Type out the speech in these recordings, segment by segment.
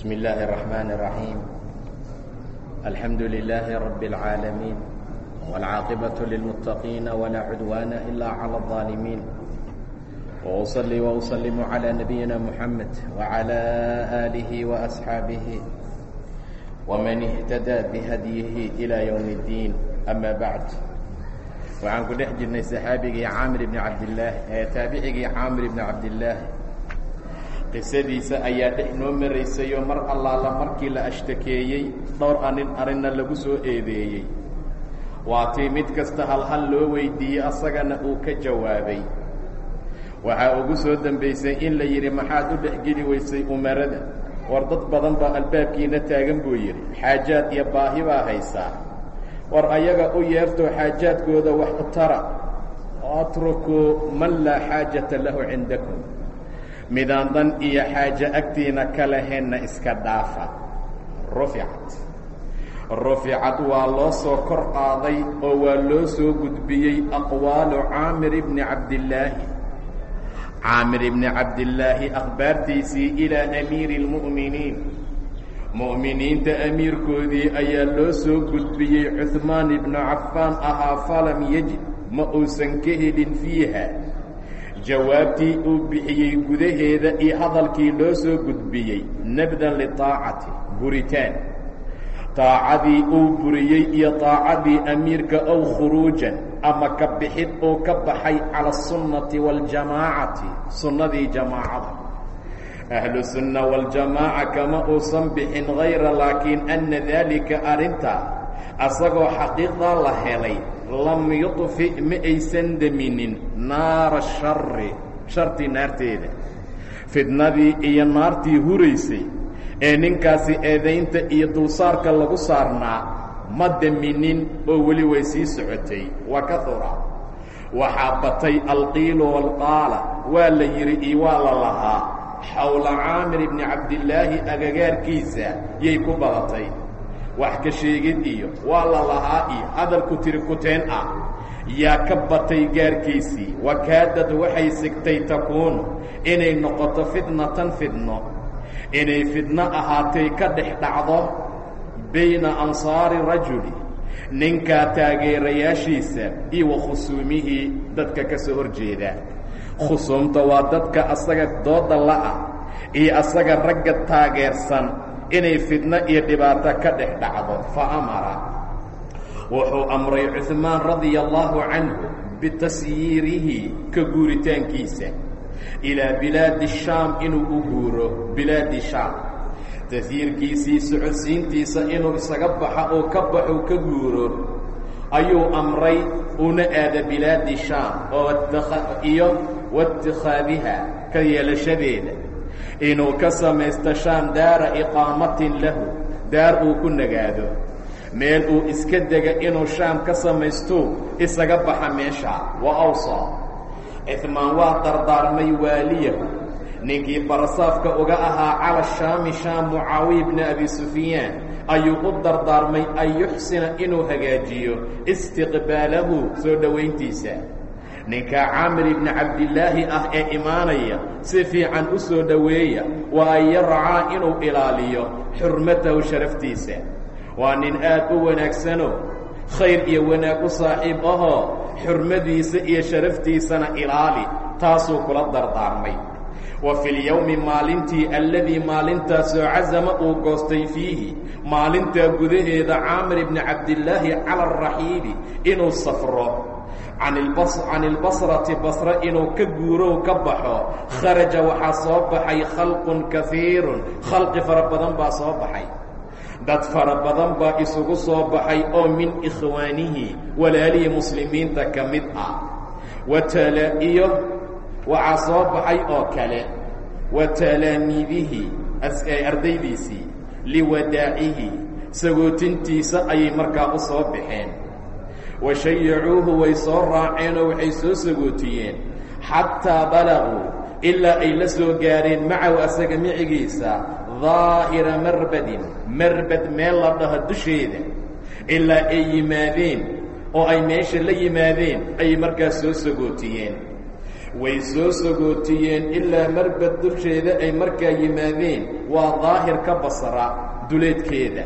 بسم الله الرحمن الرحيم الحمد لله رب العالمين والعاقبة للمتقين ولا عدوان إلا على الظالمين وأصلي وأسلم على نبينا محمد وعلى آله وأصحابه ومن اهتدى بهديه إلى يوم الدين أما بعد waxaan ku dhex jirnay saxaabigii caamir bni cabdillaah ee taabicigii caamir bni cabdillaah qisadiisa ayaa dhex noo maraysayoo mar allaala markii la ashtakeeyey dhowr anin arrinna lagu soo eedeeyey. Waatii mid kasta halhal loo weydiiyey asagana uu ka jawaabay. Waxaa ugu soo dembaysay in la yidhi maxaad u dhexgeli weysay umarada? War dad badan baa albaabkiina taagan buu yidhi. Xaajaad iyo baahi baa haysaa. War ayaga u yeertoo xaajaadkooda wax u tara. Atrukuu man laa xaajata lahu cindakum midaan dan iyo xaaje agtiina ka lahaynna iska dhaafa. Ruficat. Ruficad waa loo soo kor qaaday oo waa loo soo gudbiyey aqwaalu caamir ibni cabdillaahi. Caamir ibni cabdillaahi akhbaartiisii ilaa amiiri اlmu'miniin mu'miniinta amiirkoodii ayaa loo soo gudbiyey cuhmaan ibnu cafaan ahaa falam yajid ma uusan ka helin fiiha jawaabtii uu bixiyey gudaheeda iyo hadalkii loo soo gudbiyey nabdan litaacati buritaan. Taacadii uu buriyey iyo taacadii amiirka ow khuruujan ama ka bixid uu ka baxay cala asunnati waاljamaacati sunnadii jamaacada. Ahlu sunna waljamaaca kama uusan bixin hayra laakiin anna daalika arrintaa asagoo xaqiiqdaa la helay lam yudfi ma aysan deminin naara shari shartii naarteeda. Fidnadii iyo naartii huraysay ee ninkaasi eedaynta iyo dulsaarka lagu saarnaa ma deminin oo weli way sii socotay. Wa kahura waxaa batay alqiilu walqaala waa la yidhi iyo waa la lahaa. Xawla caamir ibni cabdillaahi agagaarkiisa yay ku badatay wax ka sheegid iyo waa la iyo hadalku tiri kuteen ah. Yaa ka batay gaarkiisii wakaadad waxay sigtay takuunu inay noqoto fitnatan fidno inay fidno ahaatay ka dhex dhacdo bayna ansaari rajuli ninkaa taageerayaashiisa iyo wa khusuumihii dadka ka soo hor jeeda khusuumta waa dadka asaga dooda la'ah iyo asaga ragga taageersan inay fidno iyo dhibaato ka dhex dhacdo fa amara. Wuxuu amray cuhmaan radia allaahu canhu bitasyiirihi ka guuritaankiisa ilaa bilaadi shaam inuu u guuro bilaadi shaam. Tasyiirkiisii socodsiintiisa inuu isaga baxa oo ka baxo ka guuro ayuu amray una aada bilaadi shaam oo iyo waاtikhaadiha ka yeelashadeeda inuu ka samaysto shaam daara iqaamatin lahu daar uu ku nagaado. Meel uu iska dega inuu shaam ka samaysto isaga baxa meesha wa awsa. Cihmaan waa dardaarmay waaliyahu. Ninkii barasaafka uga ahaa cala shaami shaam mucaawiya bni abi sufyaan ayuu u dardaarmay an yuxsina inuu hagaajiyo istiqbaalahu soo dhowayntiisa ninkaa caamir ibni cabdillaahi ah ee imaanaya si fiican u soo dhoweeya waa an yarcaa inuu ilaaliyo xurmatahu sharaftiisa. Waa nin aad u wanaagsano khayr iyo wanaag u saaxiib ahoo xurmadiisa iyo sharaftiisana ilaali taasuu kula dardaarmay. Wa fi lyowmi maalintii alladii maalintaasoo casama uu goostay fiihi maalintaa gudaheeda caamir ibni cabdillaahi cala araxiili inuu safro can ilbasrati basre inuu ka guurow ka baxo. kharaja waxaa soo baxay khalqun kaiirun khalqi fara badan baa soo baxay. Dad fara badan baa isugu soo baxay oo min ikhwaanihi walaalihii muslimiinta ka mid ah. Watala iyo waxaa soo baxay oo kale. Wa talaamiidihi ardaydiisii liwadaacihi. Sagootintiisa ayay markaa u soo baxeen wa shayacuuhu way soo raaceenoo waxay soo sagootiyeen xataa balaguu ilaa ay la soo gaareen macahu asaga micigiisa daahira marbadin marbad meel la dhaho dusheeda ilaa ay yimaadeen oo ay meesha la yimaadeen ayay markaas soo sagootiyeen way soo sagootiyeen ilaa marbad dusheeda ay markaa yimaadeen waa daahir ka basra duleedkeeda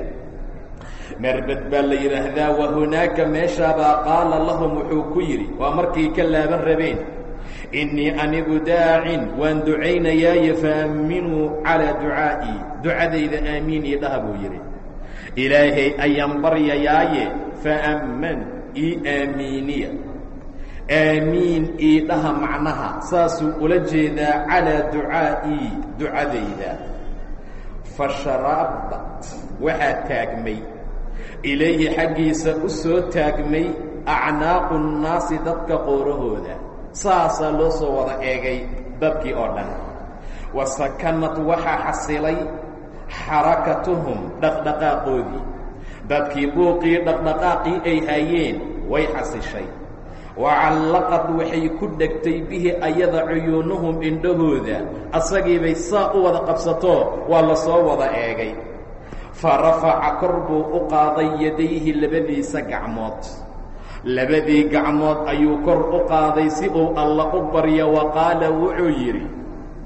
marbad baa la yidhaahdaa wa hunaaka meeshaabaa? Qaala lahum wuxuu ku yidhi waa markay ka laaban rabeen. Innii anigu daacin waan ducaynayaaye faamminuu calaa ducaa'ii ducadayda aamiin ii dhaha buu yidhi. Ilaahay ayaan baryayaaye faamman ii aamiiniya. Aamiin ii dhaha macnaha saasuu ula jeedaa calaa ducaa'ii ducadayda. Fasharaabat waxaa taagmay ilayhi xaggiisa u soo taagmay acnaaqu nnaasi dadka qoorahooda. Saasaa loo soo wada eegay dadkii oo dhan. Wa sakanad waxaa xasilay xarakatuhum dhaqdhaqaaqoodii. Dadkii buuqii dhaqdhaqaaqii ay hayeen way xasishay. Wa callaqad waxay ku dhegtay bihi ayada cuyuunuhum indhahooda. Asagiibay saa u wada qabsato waa la soo wada eegay fa rafaca kor buu u qaaday yadayhi labadiisa gacmood. Labadii gacmood ayuu kor u qaaday si uu alla u baryo wa qaala wuxuu yidhi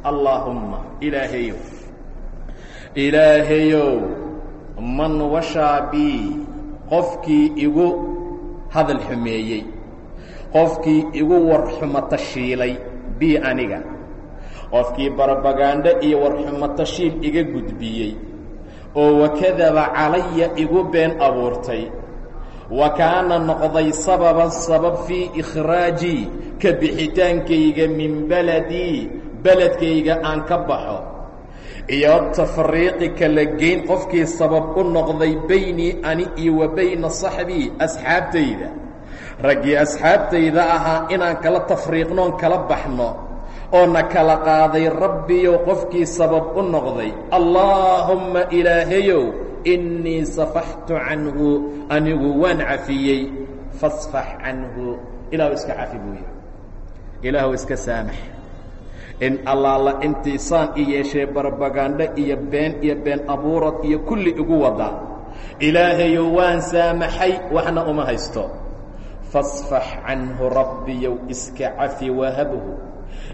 allaahumma ilaahayow ilaahayow man washaa bii qofkii igu hadal xumeeyey qofkii igu warxumatashiilay bii aniga qofkii barabagaandho iyo warxumatashiil iga gudbiyey oo wakadaba calaya igu been abuurtay. Wa kaana noqday sababan sabab fii ikhraajii ka bixitaankayga min beledii beledkayga aan ka baxo. Iyo tafriiqi kala geyn qofkii sabab u noqday baynii ani iyo wa bayna saxbii asxaabtayda. Raggii asxaabtayda ahaa inaan kala tafriiqnoon kala baxno oo na kala qaaday rabbiyow qofkii sabab u noqday. Allaahumma ilaahayow innii safaxtu canhu anigu waan cafiyey. Fasfax canhu. Ilaahu iska cafi buu yihi ilaahu iska saamax. In allaala intiisaan i yeeshee barbagaandho iyo been iyo been abuurad iyo kulli igu wada. Ilaahayow waan saamaxay waxna uma haysto. Fasfax canhu rabbiyow iska cafi wahabhu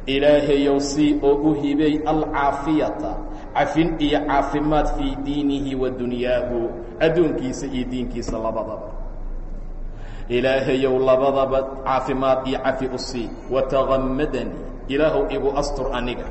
ilaahayow sii oo u hibay alcaafiyata cafin iyo caafimaad fii diinihi wa dunyaahu adduunkiisa iyo diinkiisa labadaba. Ilaahayow labadaba caafimaad iyo cafi u sii watagamadanii ilaahuw igu astur aniga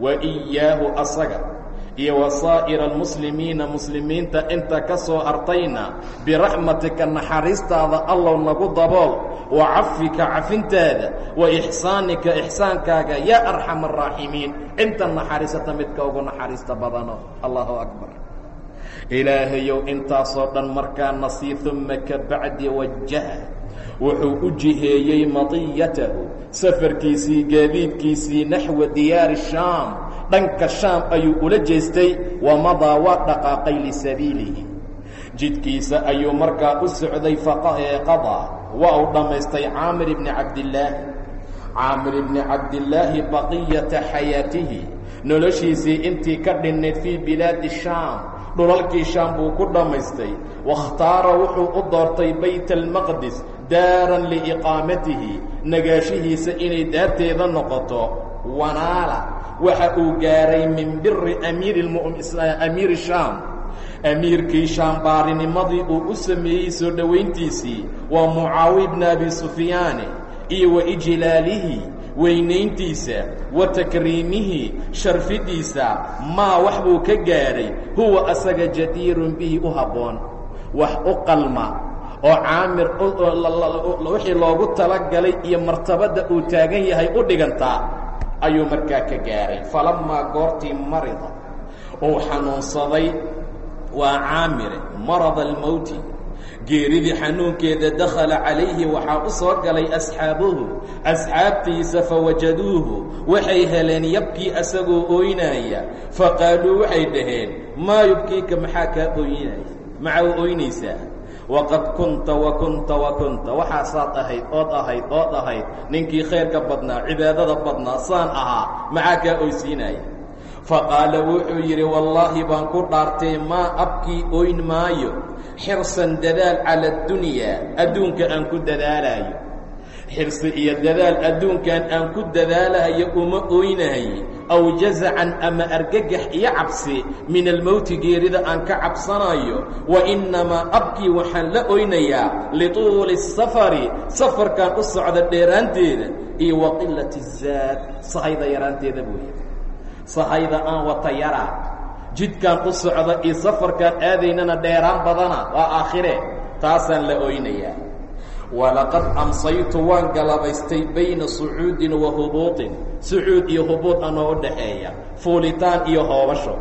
wa iyaahu asaga iyo wasaa'ira almuslimiina muslimiinta inta ka soo hartayna biraxmatika naxariistaada allow nagu dabool wa cafika cafintaada wa ixsaanika ixsaankaaga yaa arxam araaximiin inta naxariisata midka ugu naxariista badano allahu akbar. Ilaahayow intaasoo dhan markaana sii uma ka bacdi wajaha wuxuu u jiheeyey madiyatahu safarkiisii gaadiidkiisii naxwa diyaari shaam dhanka shaam ayuu ula jeestay wamadaa waa dhaqaaqay lisabiilihi jidkiisa ayuu markaa u socday faqadaa waa uu dhammaystay caamir ibni cabdillaahi. Caamir ibni cabdillaahi baqiyata xayaatihi noloshiisii intii ka dhinnayd fii bilaadi shaam dhulalkii shaam buu ku dhammaystay waاkhtaara wuxuu u doortay bayt almaqdis daaran liiqaamatihi nagaashihiisa inay daarteeda noqoto wanaala. Waxa uu gaaray min biri amiiri shaam. Amiirkii shaam baarinimadii uu u sameeyey soo dhowayntiisii waa mucaawiya bna abi sufyaane iyo wa ijlaalihi weynayntiisa wa takriimihi sharfidiisa maa wax buu ka gaadhay huwa asaga jadiirun bihi u habboon. Wax u qalma oo caamir wixii loogu talagalay iyo martabadda uu taagan yahay u dhigantaa ayuu markaa ka gaahay falammaa goortii marida uu xanuunsaday waa caamire marada almowti geeridii xanuunkeeda dakhala calayhi waxaa u soo galay asxaabuhu. Asxaabtiisa fawajaduuhu waxay heleen yabkii asagoo ooynaya faqaaluu waxay dhaheen maa yubkiika maxaa kaa ooynaya maxaa u ooynaysaa waqad kunta wa kunta wa kunta. Waxaasaad ahayd ood ahayd ood ahayd. Ninkii khayrka badnaa cibaadada badnaa saan ahaa maxaa kaa oysiinaya faqaala wuxuu yidhi wallaahi baan ku dhaartay maa abkii oyn maayo? Xirsan dadaal cala addunyaa adduunka aan ku dadaalaayo. Xirsi iyo dadaal adduunkan aan ku dadaalahayo uma oynahay aw jazacan ama argagax iyo cabsi min almowti geerida aan ka cabsanayo wa innamaa abkii waxaan la oynayaa lituuli safari safarkan u socda dheeraanteeda iyo wa qilati zaad sahayda yaraanteeda buuya sahayda aan wata yaraa jidkaan u socda iyo safarkaan aadaynana dheeraan badana waa aakhire taasaan la oynayaa. Walaqad amsaytu waan galabaystay bayna sucuudin wa hubuuطin sucuud iyo hubuud anoo u dhaxeeya fuulitaan iyo hoobasho.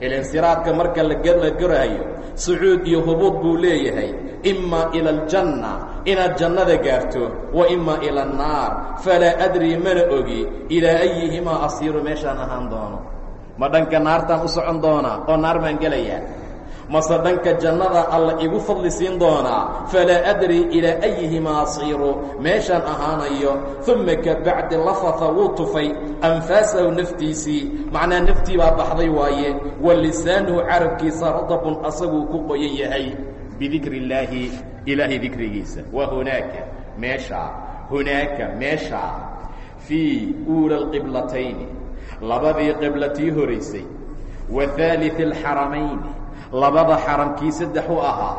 Ilinsiraadka marka la garahayo sucuud iyo hubuud buu leeyahay. Imaa ila aljanna inaad jannada gaarto wa imaa ila annaar. Falaa adrii mana ogi ilaa ayihimaa asiiru meeshaan ahaan doono. Ma dhanka naartaan u socon doonaa oo naar baan gelayaa mase dhanka jannada alla igu fadli siin doonaa falaa adri ilaa ayihimaa asiiru meeshaan ahaanayo uma ka bacdi lafata wuu tufay anfaasahu naftiisii macnaa naftii baa baxday waaye wa lisaanuhu carabkiisa radabun asaguu ku qoyan yahay. Bidikri illaahi ilaahay dikrigiisa. Wa hunaaka meeshaa hunaaka meeshaa fii uula alqiblatayni labadii qiblatii horaysay wa haaliثi alxaramayni labada xaramkii saddex u ahaa.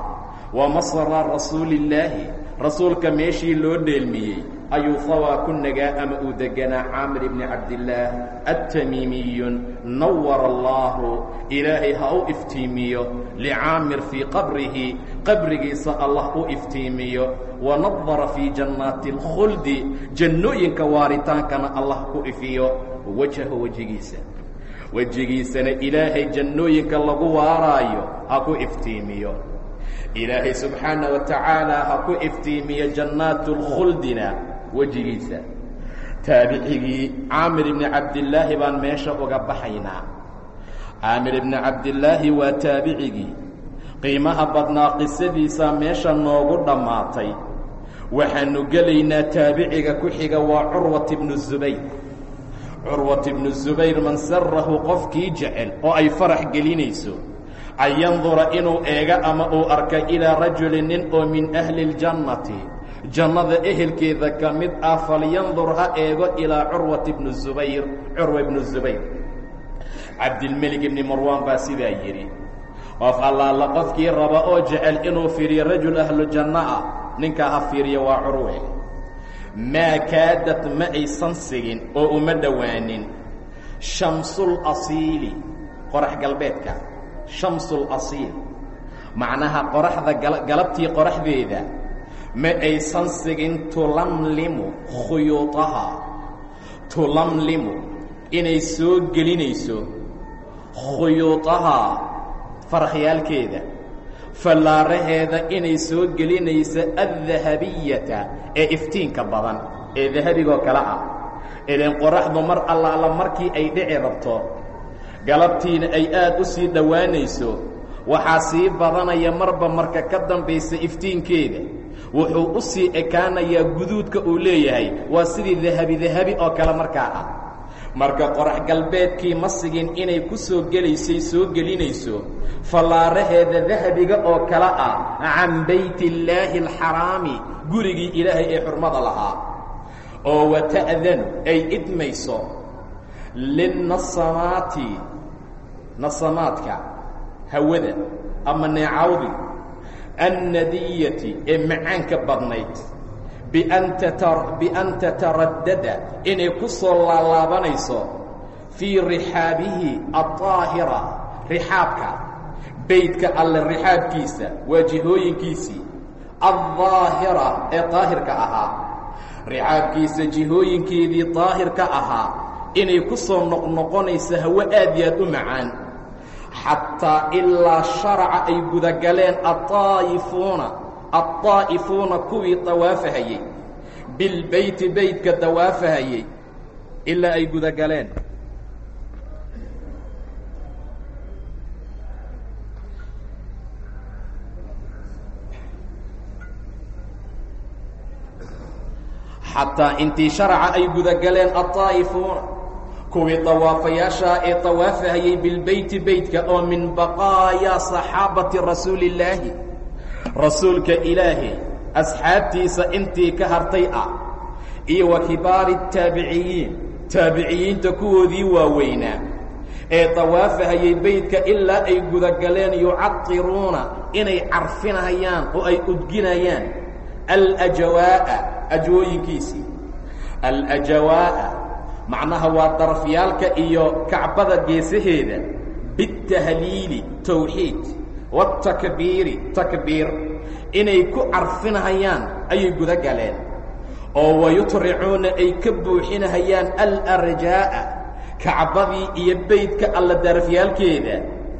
Wa masra rasuulillaahi rasuulka meeshii loo dheelmiyey ayuu hawaa ku nagaa ama uu deganaa caamir ibni cabdillaah atamiimiyun nawara allaahu ilaahay ha u iftiimiyo licaamir fii qabrihi qabrigiisa allah u iftiimiyo. Wa nadara fii jannaati اlkhuldi jannooyinka waaritaankana allah ku ifiyo. Wajhahu wejigiisa wejigiisana ilaahay jannooyinka lagu waaraayo ha ku iftiimiyo. Ilaahay subxaana wa tacaala ha ku iftiimiyo jannaatu lkhuldina wejigiisa. Taabicigii caamir ibni cabdillaahi baan meesha uga baxaynaa. Caamir ibni cabdillaahi waa taabicigii. Qiimaha badnaa qisadiisaa meesha noogu dhammaatay. Waxaanu gelaynaa taabiciga ku xiga waa curwat ibnu zubayr curwat ibnu zubayr man sarahu qofkii jecel oo ay farax gelinayso an yandura inuu eego ama uu arka ilaa rajulin nin oo min ahli اljannati jannada ehelkeeda ka mid ah falyandur ha eego ilaa curwat ibnu zubayr curwa ibnu zubayr. Cabdilmelik ibni marwaan baa sidaa yidhi qof allaala qofkii raba oo jecel inuu fiiriyo rajul ahlu janno ah ninkaa ha fiiriyo waa curwe maa kaadad ma aysan sigin oo uma dhowaanin shamsul asiili qorax galbeedka. Shamsul asiil macnaha qoraxda galabtii qoraxdeeda. Ma aysan sigin tulamlimu khuyuuطaha tulamlimu inay soo gelinayso khuyuuطaha farakyaalkeeda fallaaraheeda inay soo gelinayso addahabiyata ee iftiinka badan ee dahabigoo kale ah. Idan qoraxdu mar allaala markii ay dhici rabto galabtiina ay aad u sii dhowaanayso waxaa sii badanaya marba marka ka dambaysa iftiinkeeda. Wuxuu u sii ekaanayaa guduudka uu leeyahay. Waa sidii dahabi dahabi oo kale markaa ah marka qorax galbeedkii ma sigin inay ku soo gelaysay soo gelinayso. Fallaaraheeda dahabiga oo kale ah can bayt illaahi alxaraami gurigii ilaahay ee xurmada lahaa. Oo wata'danu ay idmayso. Linnasamaati nasamaadka hawada ama neecawdi. Annadiyati ee macaanka badnayd bian tataraddada inay ku soo laalaabanayso fii rixaabihi alطaahira rixaabka beydka alle rixaabkiisa waa jihooyinkiisii alظaahira ee daahirka ahaa. Rixaabkiisa jihooyinkeedii daahirka ahaa inay ku soo noqnoqonayso hawo aad iyo aad u macaan. Xataa ilaa sharaca ay gudagaleen aaa'ifuuna aلطaa'ifuuna kuwii dawaafahayey bilbeyti beytka dawaafahayey ilaa ay gudagaleen xataa intii sharaca ay gudagaleen aلطaa'ifuuna kuwii dawaafayaashaa ee dawaafahayey bilbeyti beytka oo min baqaayaa صaxaabati rasuuli اllaahi rasuulka ilaahay asxaabtiisa intii ka hartay ah iyo wa kibaari taabiciyiin. Taabiciyiinta kuwoodii waaweynaa ee dawaafahayay beydka ilaa ay gudagaleen yucadiruuna inay carfinayaan oo ay udginayaan. Alajawaa'a ajwooyinkiisii. Alajawaa'a macnaha waa darafyaalka iyo kacbada geesaheeda. Biاtahliili tawxiid. Waاtakbiiri takbiir inay ku carfinahayaan ayay guda galeen oo wayutricuuna ay ka buuxinahayaan alarjaa'a kacbadii iyo beydka alla darafyaalkeeda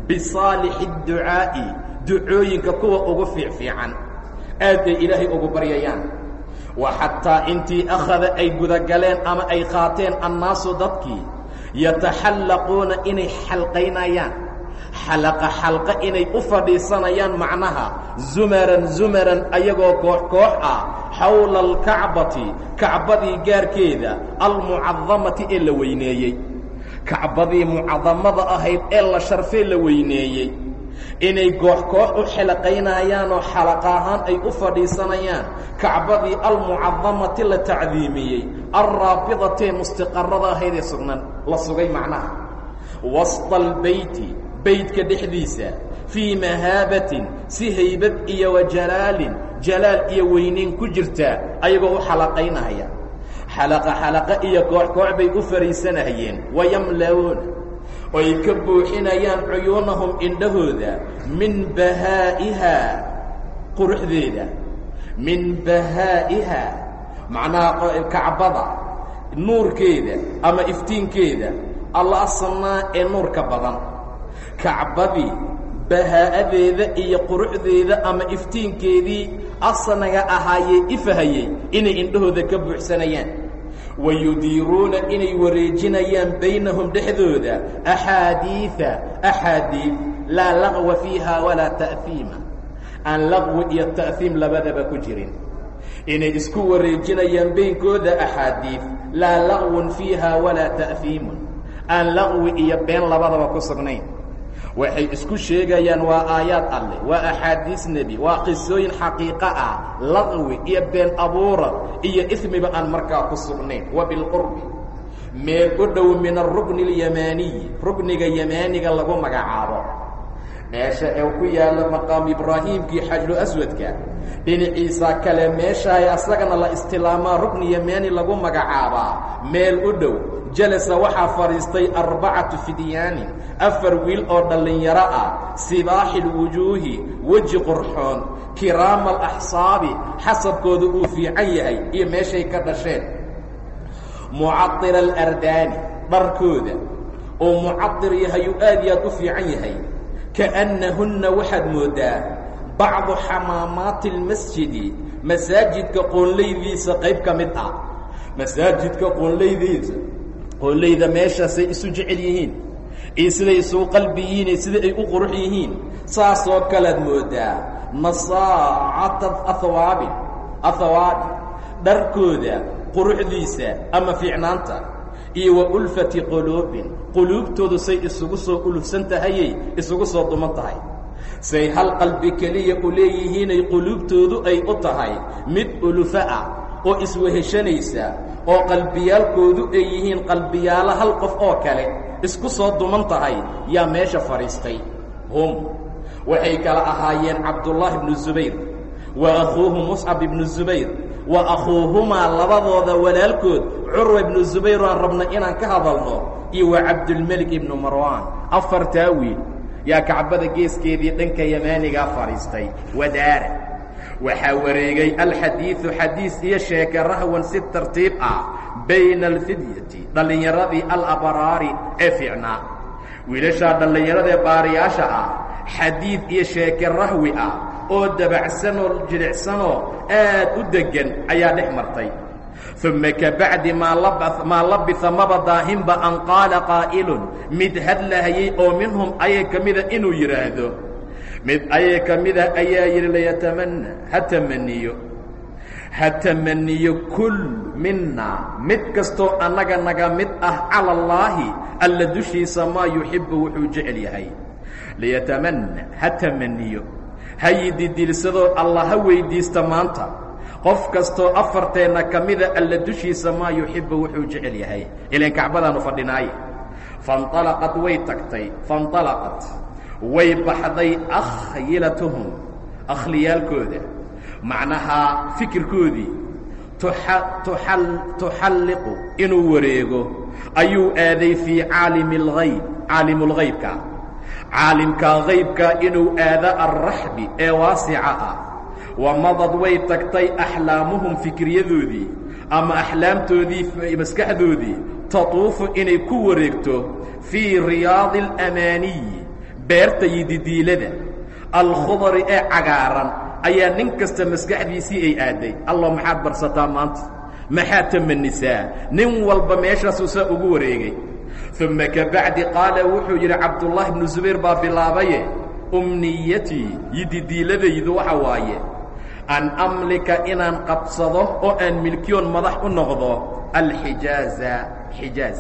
bisaalixi اducaa'i ducooyinka kuwa ugu fiicfiican. Aad bay ilaahay ugu baryayaan. Wa xataa intii akhada ay gudagaleen ama ay qaateen annaasu dadkii yataxallaquuna inay xalqaynayaan xalaqa xalqa inay u fadhiisanayaan macnaha. Zumaran zumaran ayagoo koox koox ah. Xawla alkacbati kacbadii gaarkeeda almucadamati ee la weyneeyey. Kacbadii mucadamada ahayd ee la sharfee la weyneeyey. Inay koox koox u xalaqaynayaan oo xalaqa ahaan ay u fadhiisanayaan. Kacbadii almucadamati la tacdiimiyey. Alraabidatee mustiqarada ahayd ee sugnan la sugay macnaha. Wasطa albeyti beydka dhexdiisa fii mahaabatin si haybad iyo wa jalaalin jalaal iyo weynayn ku jirtaa ayagoo u xalaqaynaya xalaqa xalaqa iyo koox koox bay u fariisanayeen wayamla'uuna oy ka buuxinayaan cuyuunahum indhahooda min bahaa'ihaa quruxdeeda. Min bahaa'ihaa macnaha kacbada nuurkeeda ama iftiinkeeda alla asanaa ee nuurka badan kacbadii bahaa'adeeda iyo quruxdeeda ama iftiinkeedii asnaga ahaayee ifahayey inay indhahooda ka buuxsanayaan. Wayudiiruuna inay wareejinayaan baynahum dhexdooda axaadiiثa axaadiid laa laqwa fiiha walaa ta'hiima aan laqwi iyo ta'hiim labadaba ku jirin. Inay isku wareejinayaan beynkooda axaadiid laa laqwun fiiha walaa ta'hiimun aan laqwi iyo been labadaba ku sugnayn waxay isku sheegayaan waa aayaad alleh waa axaadiis nebi waa qisooyin xaqiiqo ah laqwi iyo been abuura iyo ismiba aan markaa ku sugnayn. Wa bilqurbi meel u dhow min arukni اlyamaaniyi rukniga yamaaniga lagu magacaabo meesha ee ku yaalla maqaam ibraahiimkii xajlu aswadka dhinaciisa kale meeshaay asagana la istilaamaa rukni yamaani lagu magacaabaa meel u dhow jalasa waxaa fadhiistay arbacatu fidyaanin afar wiil oo dhallinyaro ah sibaaxi lwujuuhi weji qurxoon kiraama alaxsaabi xasabkooda uu fiican yahay iyo meeshay ka dhasheen. Mucadira alardaani dharkooda. Oo mucadir yahay uu aad iyo aad u fiican yahay kaannahunna waxaad mooddaa bacdu xamaamaati اlmasjidi masaajidka qoonlaydiisa qayb ka mid ah masaajidka qoonlaydiisa qoonlayda meeshaasay isu jecel yihiin iyo siday isugu qalbi yihiin iyo sida ay u qurux yihiin saasoo kalead moodaa ahwaabin ahwaabi dharkooda quruxdiisa ama fiicnaanta iyo wa ulfati quluubin. Quluubtoodu say isugu soo ulufsan tahayay isugu soo duman tahay. Say hal qalbi keliya u leeyihiinay quluubtoodu ay u tahay mid ulufa ah oo isweheshanaysa oo qalbiyaalkoodu ay yihiin qalbiyaalo hal qof oo kale isku soo duman tahay yaa meesha fadhiistay. Hum. Waxay kala ahaayeen cabdullaahi ibnu zubayr wa akhuuhu muscab ibnu zubayr wa akhuuhumaa labadooda walaalkood curwa ibnu zubayr aan rabna inaan ka hadalno iyo wa cabdulmelik ibnu marwaan. Afartaa wiil. Yaa kacbada geeskeedii dhanka yamaanigaa fadhiistay wadaara waxaa wareegay alxadiidu xadiis iyo sheeke rahwan si tartiib ah bayna alfidyati dhallinyaradii alabraari ee fiicnaa wiilashaa dhallinyaradee baariyaasha ah xadiid iyo sheeke rahwi ah oo dabacsanoo jilicsanoo aad u deggan ayaa dhex martay. Uma kabacdi maa labisa maba daahinba an qaala qaa'ilun mid hadlahayay oo minhum ayay ka mida inuu yidhaahdo mid ayay ka mida ayaa yidhi layatamanna ha tamaniyo ha tamaniyo kull minaa mid kastoo annaga naga mid ah cala allaahi alla dushiisa maa yuxibbu wuxuu jecel yahay. Liyatamanna ha tamaniyo ha yididilsadoo alla ha weyddiista maanta. Qof kastoo afarteenna ka mida alla dushiisa maa yuxibbu wuxuu jecel yahay. Ilan kacbadaanu fadhinaaye fanطalaqad way tagtay fanطalaqad way baxday akhyilatuhum akhliyaalkooda macnahaa fikirkoodii tuxalliqu inuu wareego ayuu aaday fii caalimi اlgayb caalimulgaybka caalimka gaybka inuu aado alraxbi ee waasica ah. Wamadad way tagtay axlaamuhum fikiryadoodii ama axlaamtoodii maskaxdoodii tatuufu inay ku wareegto fii riyaadi alamaaniyi beerta yididiilada alkhudari ee cagaaran ayaa nin kasta maskaxdiisii ay aaday. Allah maxaad barsataa maanta? Maxaad tamanisaa? Nin walba meeshaasuu saa ugu wareegay. Uma kabacdi qaala wuxuu yidhi cabdullaahi bnu zubayr baa bilaabaye. Umniyatii yididiiladaydu waxa waaye. An amlika inaan qabsado oo aan milkiyoon madax u noqdo alxijaaza xijaaz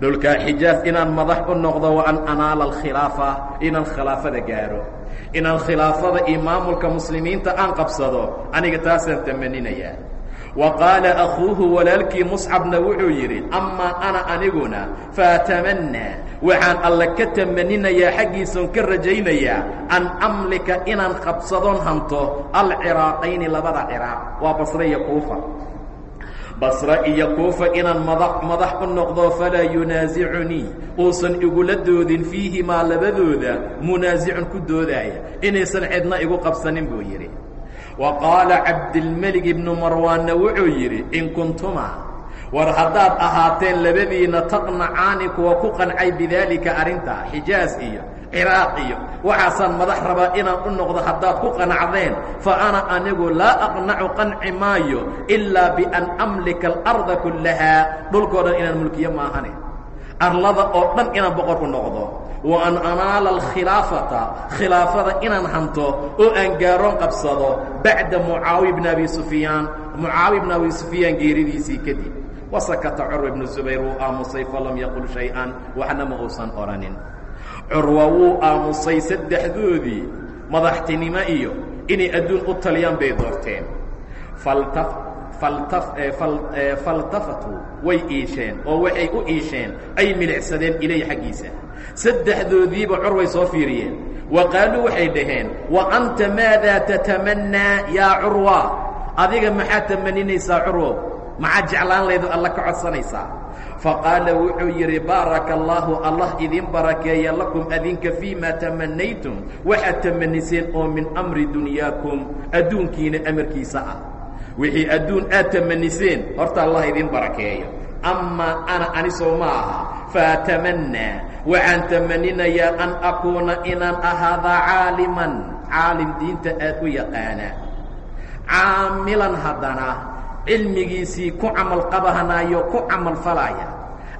dhulkaa xijaaz inaan madax u noqdo wa an anaala alkhilaafa inaan khilaafada gaaro. Inaan khilaafada iyo maamulka muslimiinta aan qabsado aniga taasaan tamaninayaa wa qaala akhuuhu walaalkii muscabna wuxuu yidhi amaa ana aniguna faatamannaa waxaan alle ka tamaninayaa xaggiisan ka rajaynayaa an amlika inaan qabsadoon hanto alciraaqayni labada ciraaq. Waa basre iyo kuufa basre iyo kuufa inaan madax madax u noqdo falaa yunaasicunii uusan igula doodin fiihimaa labadooda munaasicun ku doodaaya inaysan cidna igu qabsanin buu yidhi. Wa qaala cabdilmelig ibnu marwaanna wuxuu yidhi in kuntuma war haddaad ahaateen labadiinna taqnacaani kuwa ku qancay bidaalika arrintaa xijaas iyo ciraaq iyo waxaasaan madax rabaa inaan u noqdo haddaad ku qanacdeen. Fa ana anigu laa aqnacu qanci maayo ilaa bian amlika alarda kullahaa dhulkoo dhan inaan mulkiyo maahane arlada oo dhan inaan boqor u noqdo. Wa an anaala alkhilaafata khilaafada inaan hanto oo aan gaaroon qabsado bacda mucaawiya bni abi sufyaan. Mucaawiya bni abi sufyaan geeridiisii kadib. Wasakata curwa ibnu zubayr wuu aamusay falam yaqul shay-an waxna ma uusan odhanin curwa wuu aamusay saddexdoodii madaxtinimo iyo inay adduun u taliyaan bay doorteen. Faltafatuu way iisheen oo waxay u iisheen ay milicsadeen ilay xaggiisa. Saddexdoodiiba curway soo fiiriyeen. Wa qaaluu waxay dhaheen wa anta maadaa tatamannaa yaa curwa adiga maxaad tamaninaysaa curwo maxaad jeclaan laydu alla ka codsanaysaa. Faqaala wuxuu yidhi baaraka allaahu allah idin barakeeya lakum adinka fii ma tamanaytum waxaad tamaniseen oo min amri dunyaakum adduunkiina amarkiisa ah. Wixii adduun aad tamaniseen horta allah idin barakeeyo amaa ana anisoo ma aha faatamannaa waxaan tamaninayaa an akuuna inaan ahaadaa caaliman caalim diinta aad u yaqaana caamilan haddana cilmigiisii ku camal qabahanaayo ku camal falaya.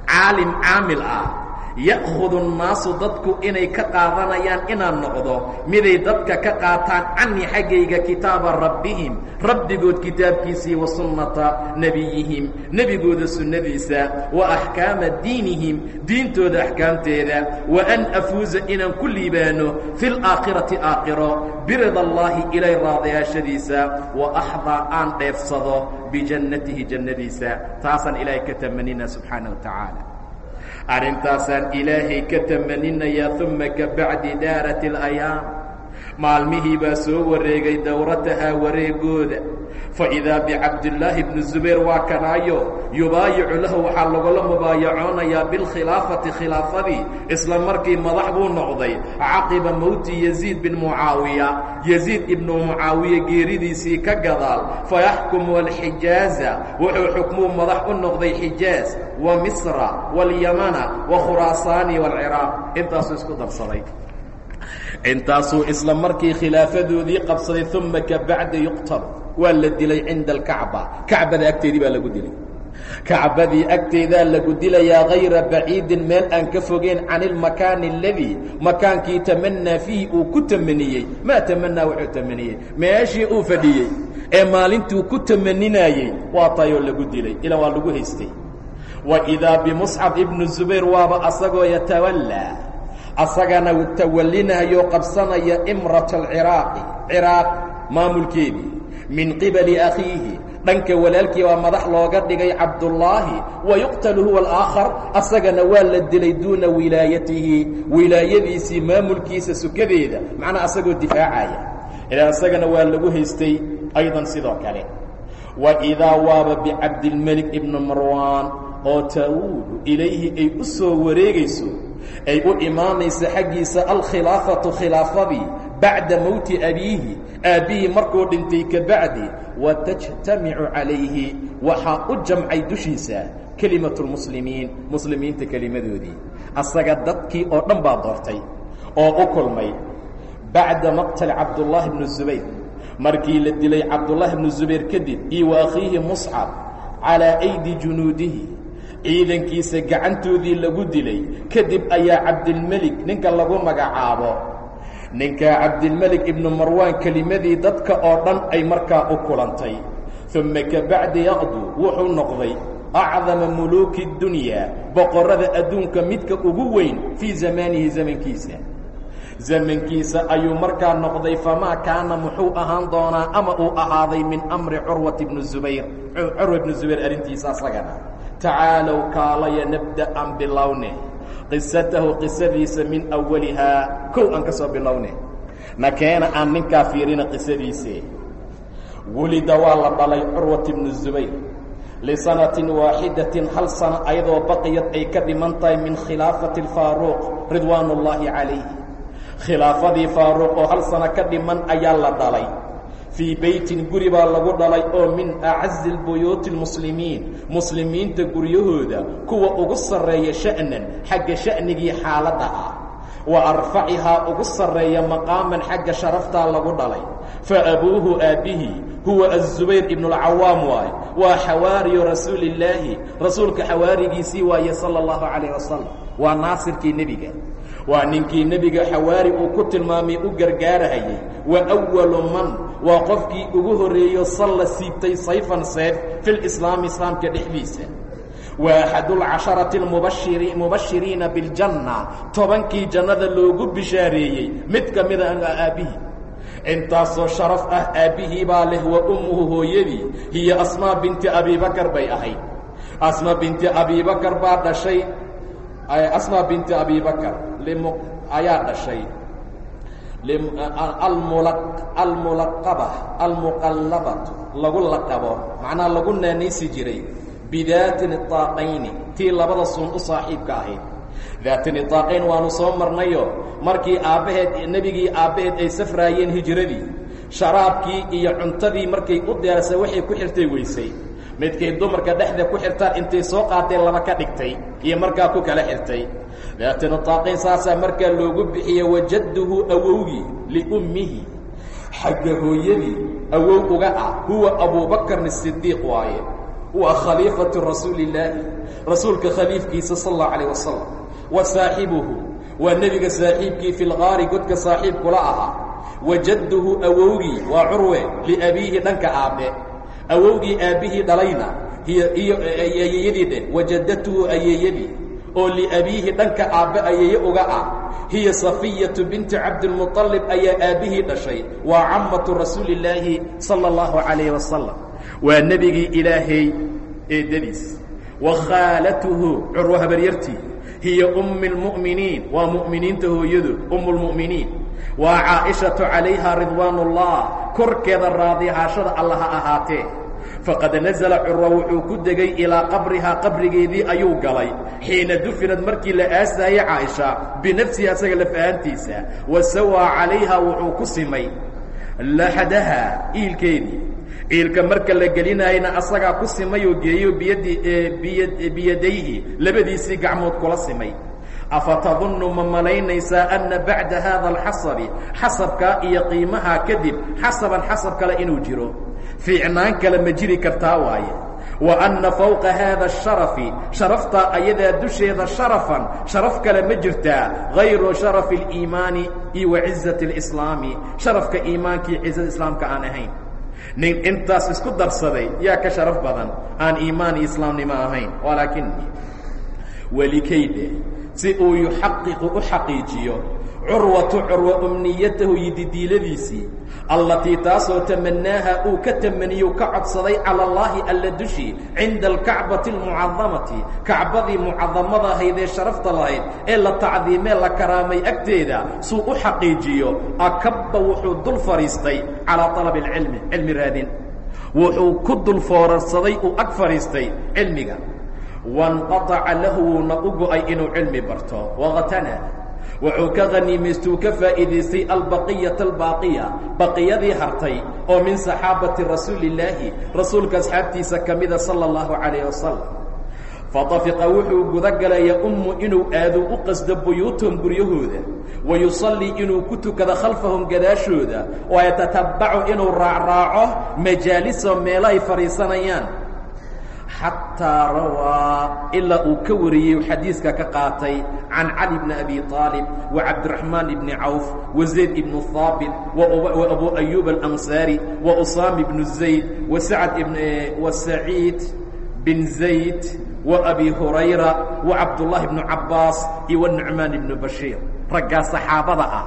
Caalim caamil ah ya'khudu nnaasu dadku inay ka qaadanayaan inaan noqdo. Miday dadka ka qaataan canii xaggayga kitaaba rabbihim rabbigood kitaabkiisii wa sunnata nebiyihim nebigooda sunnadiisa wa axkaama diinihim diintooda axkaamteeda wa an afuuza inaan ku liibaano fi laakhirati aakhiro birida allaahi ilay raadayaashadiisa wa axdaa aan dheefsado bijannatihi jannadiisa. Taasaan ilaahay ka tamanina subxaana wa tacaala arrintaasaan ilaahay ka tamaninayaa uma ka bacdi daarat alayaam maalmihii baa soo wareegay dowratahaa wareegooda. Faidaa bicabdillaahi bni zubayr waa kanaayo yubaayicu lahu waxaa lagula mubaayacoonayaa bilkhilaafati khilaafadii isla markii madax buu noqday caqiba mowti yaziid bin mucaawiya. Yaziid ibnu mucaawiya geeridiisii ka gadaal fayaxkumu alxijaaza wuxuu xukmuu madax u noqday xijaaz wa misra waاlyamana wa khuraasaani wاlciraaq intaasuu isku darsaday intaasuu isla markii khilaafadoodii qabsaday uma ka bacda yuqtal waa la dilay cinda alkacba. Kacbada agteedii baa lagu dilay. Kacbadii agteedaa lagu dilayaa hayra baciidin meel aan ka fogeyn can ilmakaani aladii makaankii tamanaa fiihi uu ku tamaniyey. Maa tamanaa wuxuu tamaniyey? Meeshii uu fadhiyey. Ee maalintuu ku tamaninayey waa tayoo lagu dilay. Ilaa waa lagu haystay. Wa idaa bimuscab ibnu zubayr waaba asagoo yatawallaa asagana tawallinaayo qabsanaya imrata alciraaqi ciraaq maamulkeedii min qibali akhiihi dhanka walaalkii baa madax looga dhigay cabdullaahi wa yuqtalu huwa alaakhar asagana waa la dilay duuna wilaayatihi wilaayadiisii maamulkiisa sukadeeda macnaa asagoo difaacaya. Ilaa isagana waa lagu haystay aydan sidoo kale. Wa idaa waaba bicabdilmelik ibni marwaan oo taawuudu ilayhi ay u soo wareegayso ay u imaanaysa xaggiisa alkhilaafatu khilaafadii bacda mowti abiihi. Aabbihii markuu dhintay ka bacdi wa tajtamicu calayhi waxaa u jamcay dushiisa kelimatu lmuslimiin muslimiinta kelimadoodii asaga dadkii oo dhan baa doortay oo u kulmay. Bacda maqtali cabdullaahi bni zubayr markii la dilay cabdullaahi bnu zubayr kadib iyo wa akhiihi muscab calaa aydi junuudihi ciidankiisa gacantoodii lagu dilay kadib ayaa cabdilmelik ninka lagu magacaabo. Ninka cabdilmelik ibnu marwaan kelimadii dadka oo dhan ay markaa u kulantay. Uma kabacdi yaqdu wuxuu noqday acdama muluuki اdunyaa boqorrada adduunka midka ugu weyn fii zamaanihi zamankiisa zamankiisa ayuu markaa noqday famaa kaana muxuu ahaan doonaa ama uu ahaaday min amri curwat ibni zubayr? Curwa ibnu zubayr arrintiisa asagana tacaalow kaalaya nabda aan bilowne qisatahu qisadiisa min awalihaa kow aan ka soo bilowne nakeena aan ninkaa fiirina qisadiise welida waa la dhalay curwat ibnu zubayr. Lisanatin waaxidatin hal sano ayadoo baqiyad ay ka dhiman tahay min khilaafati alfaaruuq ridwaan ullaahi calayh khilaafadii faaruuq oo hal sano ka dhiman ayaa la dhalay. Fii beytin guri baa lagu dhalay oo min acazi buyuuti lmuslimiin. Muslimiinta guryahooda kuwa ugu sarreeya sha'nan xagga sha'nigii xaaladda ah wa arfacihaa ugu sarreeya maqaaman xagga sharaftaa lagu dhalay. Fa abuuhu aabbihii huwa azubayr ibnualcawaam waaye. Waa xawaariyu rasuulillaahi. Rasuulka xawaarigiisii waaye sala allahu calayh wasalam waa naasirkii nebiga waa ninkii nebiga xawaari uu ku tilmaamay u gargaarahayay. Wa walu man waa qofkii ugu horreeyo salla siibtay sayfan seef fi lislaami islaamka dhexdiisa. Wa axadulcasharati mubashiri mubashiriina biljanna tobankii jannada loogu bishaareeyey mid ka mida aabbihii. Intaasoo sharaf ah aabbihii baa leh wa ummuhu hooyadii hiyo asmaa binti abibakar bay ahayd. Asmaa binti abibakar baa dhashay asmaa binti abibakar ayaa dhashay. Almulaqaba almuqallabatu lagu laqabo macnaa lagu naanaysi jiray bidaati niطaaqayni tii labada suun u saaxiibka ahayd daati niطaaqayn waanu soo marnayo markii aabbaheed nebigii aabbaheed ay safraayeen hijradii sharaabkii iyo cuntadii markay u diyaarsa waxay ku xirtay weysay. Midkay dumarka dhexda ku xirtaan intay soo qaadeen laba ka dhigtay iyo markaa ku kala xirtay daati niطaaqayn saasaa markaa loogu bixiye wajadduhu awowgii liummihi xagga hooyadii awow uga ah huwa abuubakarn sidiiq waaye waa khaliifatu rasuuli illaahi rasuulka khaliifkiisa sal allahu calayh wasalam wa saaxibuhu waa nebiga saaxiibkii fi lgaari godka saaxiibkula ahaa wajadduhu awowgii waa curwe liabiihi dhanka aabbe awowgii aabbihii dhalayna hiy iyo ayeeyadii dheh wajadatuhu ayeeyadii oo liabiihi dhanka aabbe ayeeye uga ah. Hiya safiyatu binti cabdilmuطalib ayaa aabbihii dhashay. Waa cammatu rasuuli illaahi sala allahu calayh wasalam waa nebigii ilaahay eeddadiis. Wa khaalatuhu curwo habaryartii. Hiya ummi اlmu'miniin waa mu'miniinta hooyadood umu lmu'miniin waa caaishatu calayha ridwaan ullah korkeeda raadihaashada alla ha ahaatee faqad nazala curwa wuxuu ku degay ilaa qabrihaa qabrigeedii ayuu galay. Xiina dufinad markii la aasaayey caaisha binafsihi asaga lafahantiisa wa sawaa calayha wuxuu ku simay laxadaha iilkeedii. Iilka marka la gelinaayna asagaa ku simay oo geeyo biyadi biyadayhi labadiisii gacmood kula simay afatadunnu ma malaynaysaa anna bacda haada alxasabi xasabkaa iyo qiimahaa kadib xasaban xasab kale inuu jiro fiicnaan kale ma jiri kartaa waaye wa anna fawqa haada asharafi sharaftaa ayadaa dusheeda sharafan sharaf kale ma jirtaa hayru sharafi اliimaani iyo wa cizati اlislaami sharafka iimaanka iyo cizada islaamka aan ahayn nin intaas isku darsaday yaa ka sharaf badan aan iimaan iyo ahayn walaakin welikayde si uu yuxaqiqu u xaqiijiyo curwatu curwa umniyatahu yididiiladiisii allatii taasoo tamanaaha uu ka tamaniyu ka codsaday cala allaahi alla dushii cinda alkacbati almucadamati kacbadii mucadamada ahayd ee sharafta lahayd ee la tacdiimee la karaamay agteeda suu u xaqiijiyo akabba wuxuu dul fadhiistay calaa talabi alcilmi cilmi raadin. Wuxuu ku dul foorarsaday uu ag fadhiistay cilmiga wanqataca lahu wuuna u go'ay inuu cilmi barto waqtana wuxuu ka khaniimaystuu ka faa'iidaystay albaqiyata albaaqiya baqiyadii hartay oo min saxaabati rasuuli illaahi rasuulka asxaabtiisa ka mida sala allahu calayh wasalam fatafiqa wuxuu guda galaya ummu inuu aado u qasdo buyuutahum guryahooda wa yusallii inuu ku tukado khalfahum gadaashooda oo yatatabbacu inuu raacraaco majaaliso meelo ay fadhiisanayaan xataa rawaa ilaa uu ka wariyey xadiiska ka qaatay can cali bni abi aalib wa cabdiraxmaan ibni cawf wa zayd ibnu haabit wa abu ayuub alansaari wa usaama ibnu zayd wa sacad wa saciid bin zayd wa abi hurayra wa cabdullaahi ibnu cabbaas iyo wa nucmaan ibnu bashiir raggaa saxaabada ah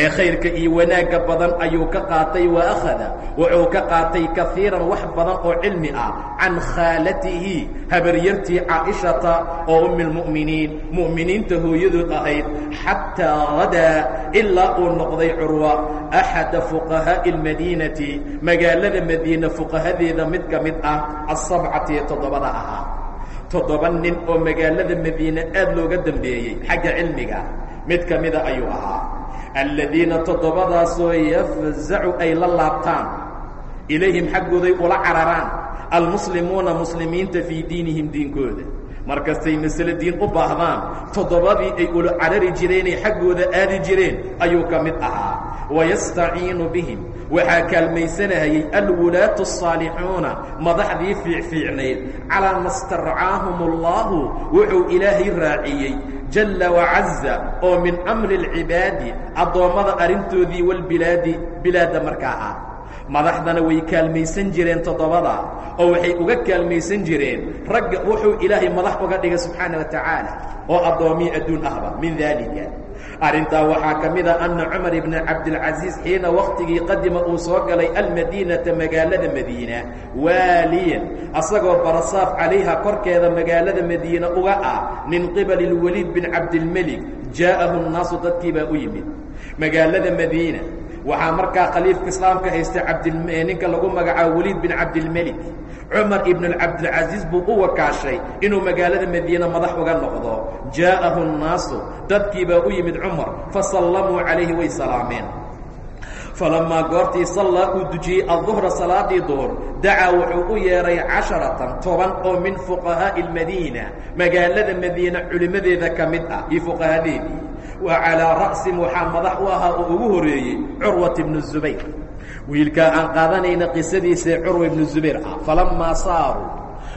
ee khayrka iyo wanaagga badan ayuu ka qaatay wa akhada wuxuu ka qaatay kaiiran wax badan oo cilmi ah can khaalatihi habaryartii caaishata oo ummi lmu'miniin mu'miniinta hooyadood ahayd xataa hadaa ilaa uu noqday curwa axada fuqahaa'i almadiinati magaalada madiina fuqahadeeda mid ka mid ah asabcati ee toddobada ahaa toddoba nin oo magaalada madiine aad looga dambeeyey xagga cilmiga mid ka mida ayuu ahaa. Aladiina toddobadaasoo yafzacu ay la laabtaan ilayhim xaggooday ula cararaan almuslimuuna muslimiinta fii diinihim diinkooda markastay masale diin u baahdaan toddobadii ay ula carari jireenay xaggooda aadi jireen ayuu ka mid ahaa wayastaciinu bihim waxaa kaalmaysanahayey alwulaatu الصaalixuuna madaxdii fiicfiicnayd calaa ma starcaahum اllahu wuxuu ilaahay raaciyey jalla wacaza oo min amri اlcibaadi addoommada arrintoodii walbilaadi bilaadda markaa ah madaxdana way kaalmaysan jireen toddobada oo waxay uga kaalmaysan jireen ragga wuxuu ilaahay madax uga dhigay subxaana wa tacaala oo addoomiyi adduun ahba min daalika. Arrintaa waxaa ka mid a anna cumar ibna cabdilcasiis xiina wakhtigii qadima uu soo galay almadiinata magaalada madiina waaliyan asagoo barasaaf calayha korkeeda magaalada madiina uga ah min qibali اlwaliid bin cabdilmelik jaa'ahu nnaasu dadkii baa u yimid. Magaalada madiina waxaa markaa khaliifka islaamka haysta abdninka lagu magacaabo weliid bin cabdilmelik. Cumar ibn cabdilcasiis buu u wakaashay inuu magaalada madiine madax uga noqdo. Jaa'ahu nnaasu dadkii baa u yimid cumar fasallamuu calayhi way salaameen. Falamaa goortii sallaa uu dujiyey adduhra salaadii duhur dacaa wuxuu u yeedhay casharatan toban oo min fuqahaa'i almadiina magaalada madiina culimmadeeda ka mid ah iyo fuqahadeedii wa calaa ra'sin waxaa madax u ahaa oo ugu horreeyey curwat ibnu zubayr. Wiilkaa aan qaadanayna qisadiisae curwa ibnu zubayr ah falammaa saaruu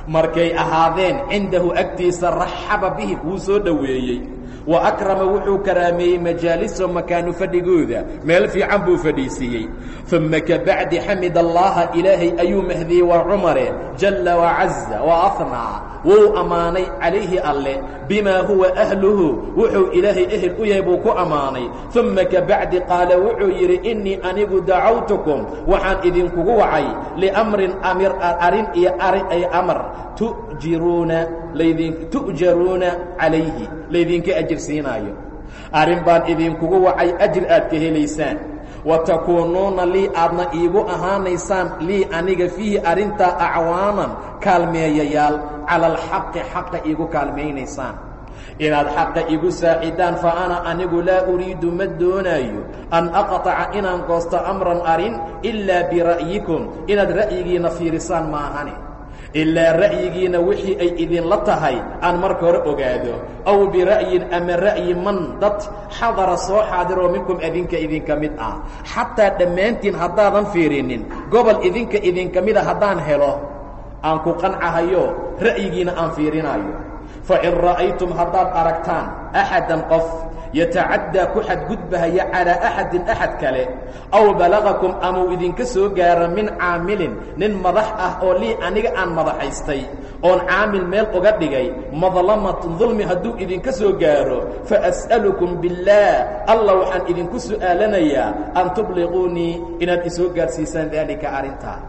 markay ahaadeen cindahu agtiisa raxaba bihim wuu soo dhoweeyey wa akrama wuxuu karaameeyey majaaliso makaanu fadhigooda. Meel fiican buu fadhiisiiyey. Uma kabacdi xamid allaha ilaahay ayuu mahdiyey waa cumare jalla wacaza wa ahnaa wuu ammaanay calayhi alle. Bimaa huwa ahluhu wuxuu ilaahay ehel u yahay buu ku ammaanay. Uma kabacdi qaala wuxuu yidhi innii anigu dacawtukum waxaan idinkugu wacay liamrin amir arrin iyo arrin ay amar tujiruuna tu'jaruuna calayhi laydinka ajirsiinaayo arrin baan idinkugu wacay ajir aad ka helaysaan. Wa takuunuuna lii aadna iigu ahaanaysaan lii aniga fiihi arrintaa acwaanan kaalmeeyayaal cala alxaqi xaqa iigu kaalmaynaysaan. Inaad xaqa igu saacidaan fa ana anigu laa uriidu ma doonaayo an aqطaca inaan goosto amran arrin ilaa bira'yikum inaad ra'yigiina fiirisaan maahane ilaa ra'yigiina wixii ay idinla tahay aan marka hore ogaado. Aw bira'yin ama ra'yi man dad xadara soo xaadiroo minkum idinka idinka mid ah. Xataa dhammaantiin haddaadan fiirinin gobol idinka idinka mida haddaan helo aan ku qancahayo ra'yigiina aan fiirinaayo. Fain ra'aytum haddaad aragtaan axadan qof yatacaddaa ku xadgudbahaya calaa axadin axad kale. Aw balagakum amau idinka soo gaara min caamilin nin madax ah oo lii aniga aan madaxaystay oon caamil meel uga dhigay madlamatun dulmi hadduu idinka soo gaaro faas'alukum biاllaah allah waxaan idinku su'aalanayaa an tubliquunii inaad isoo gaarsiisaan daalika arrintaa.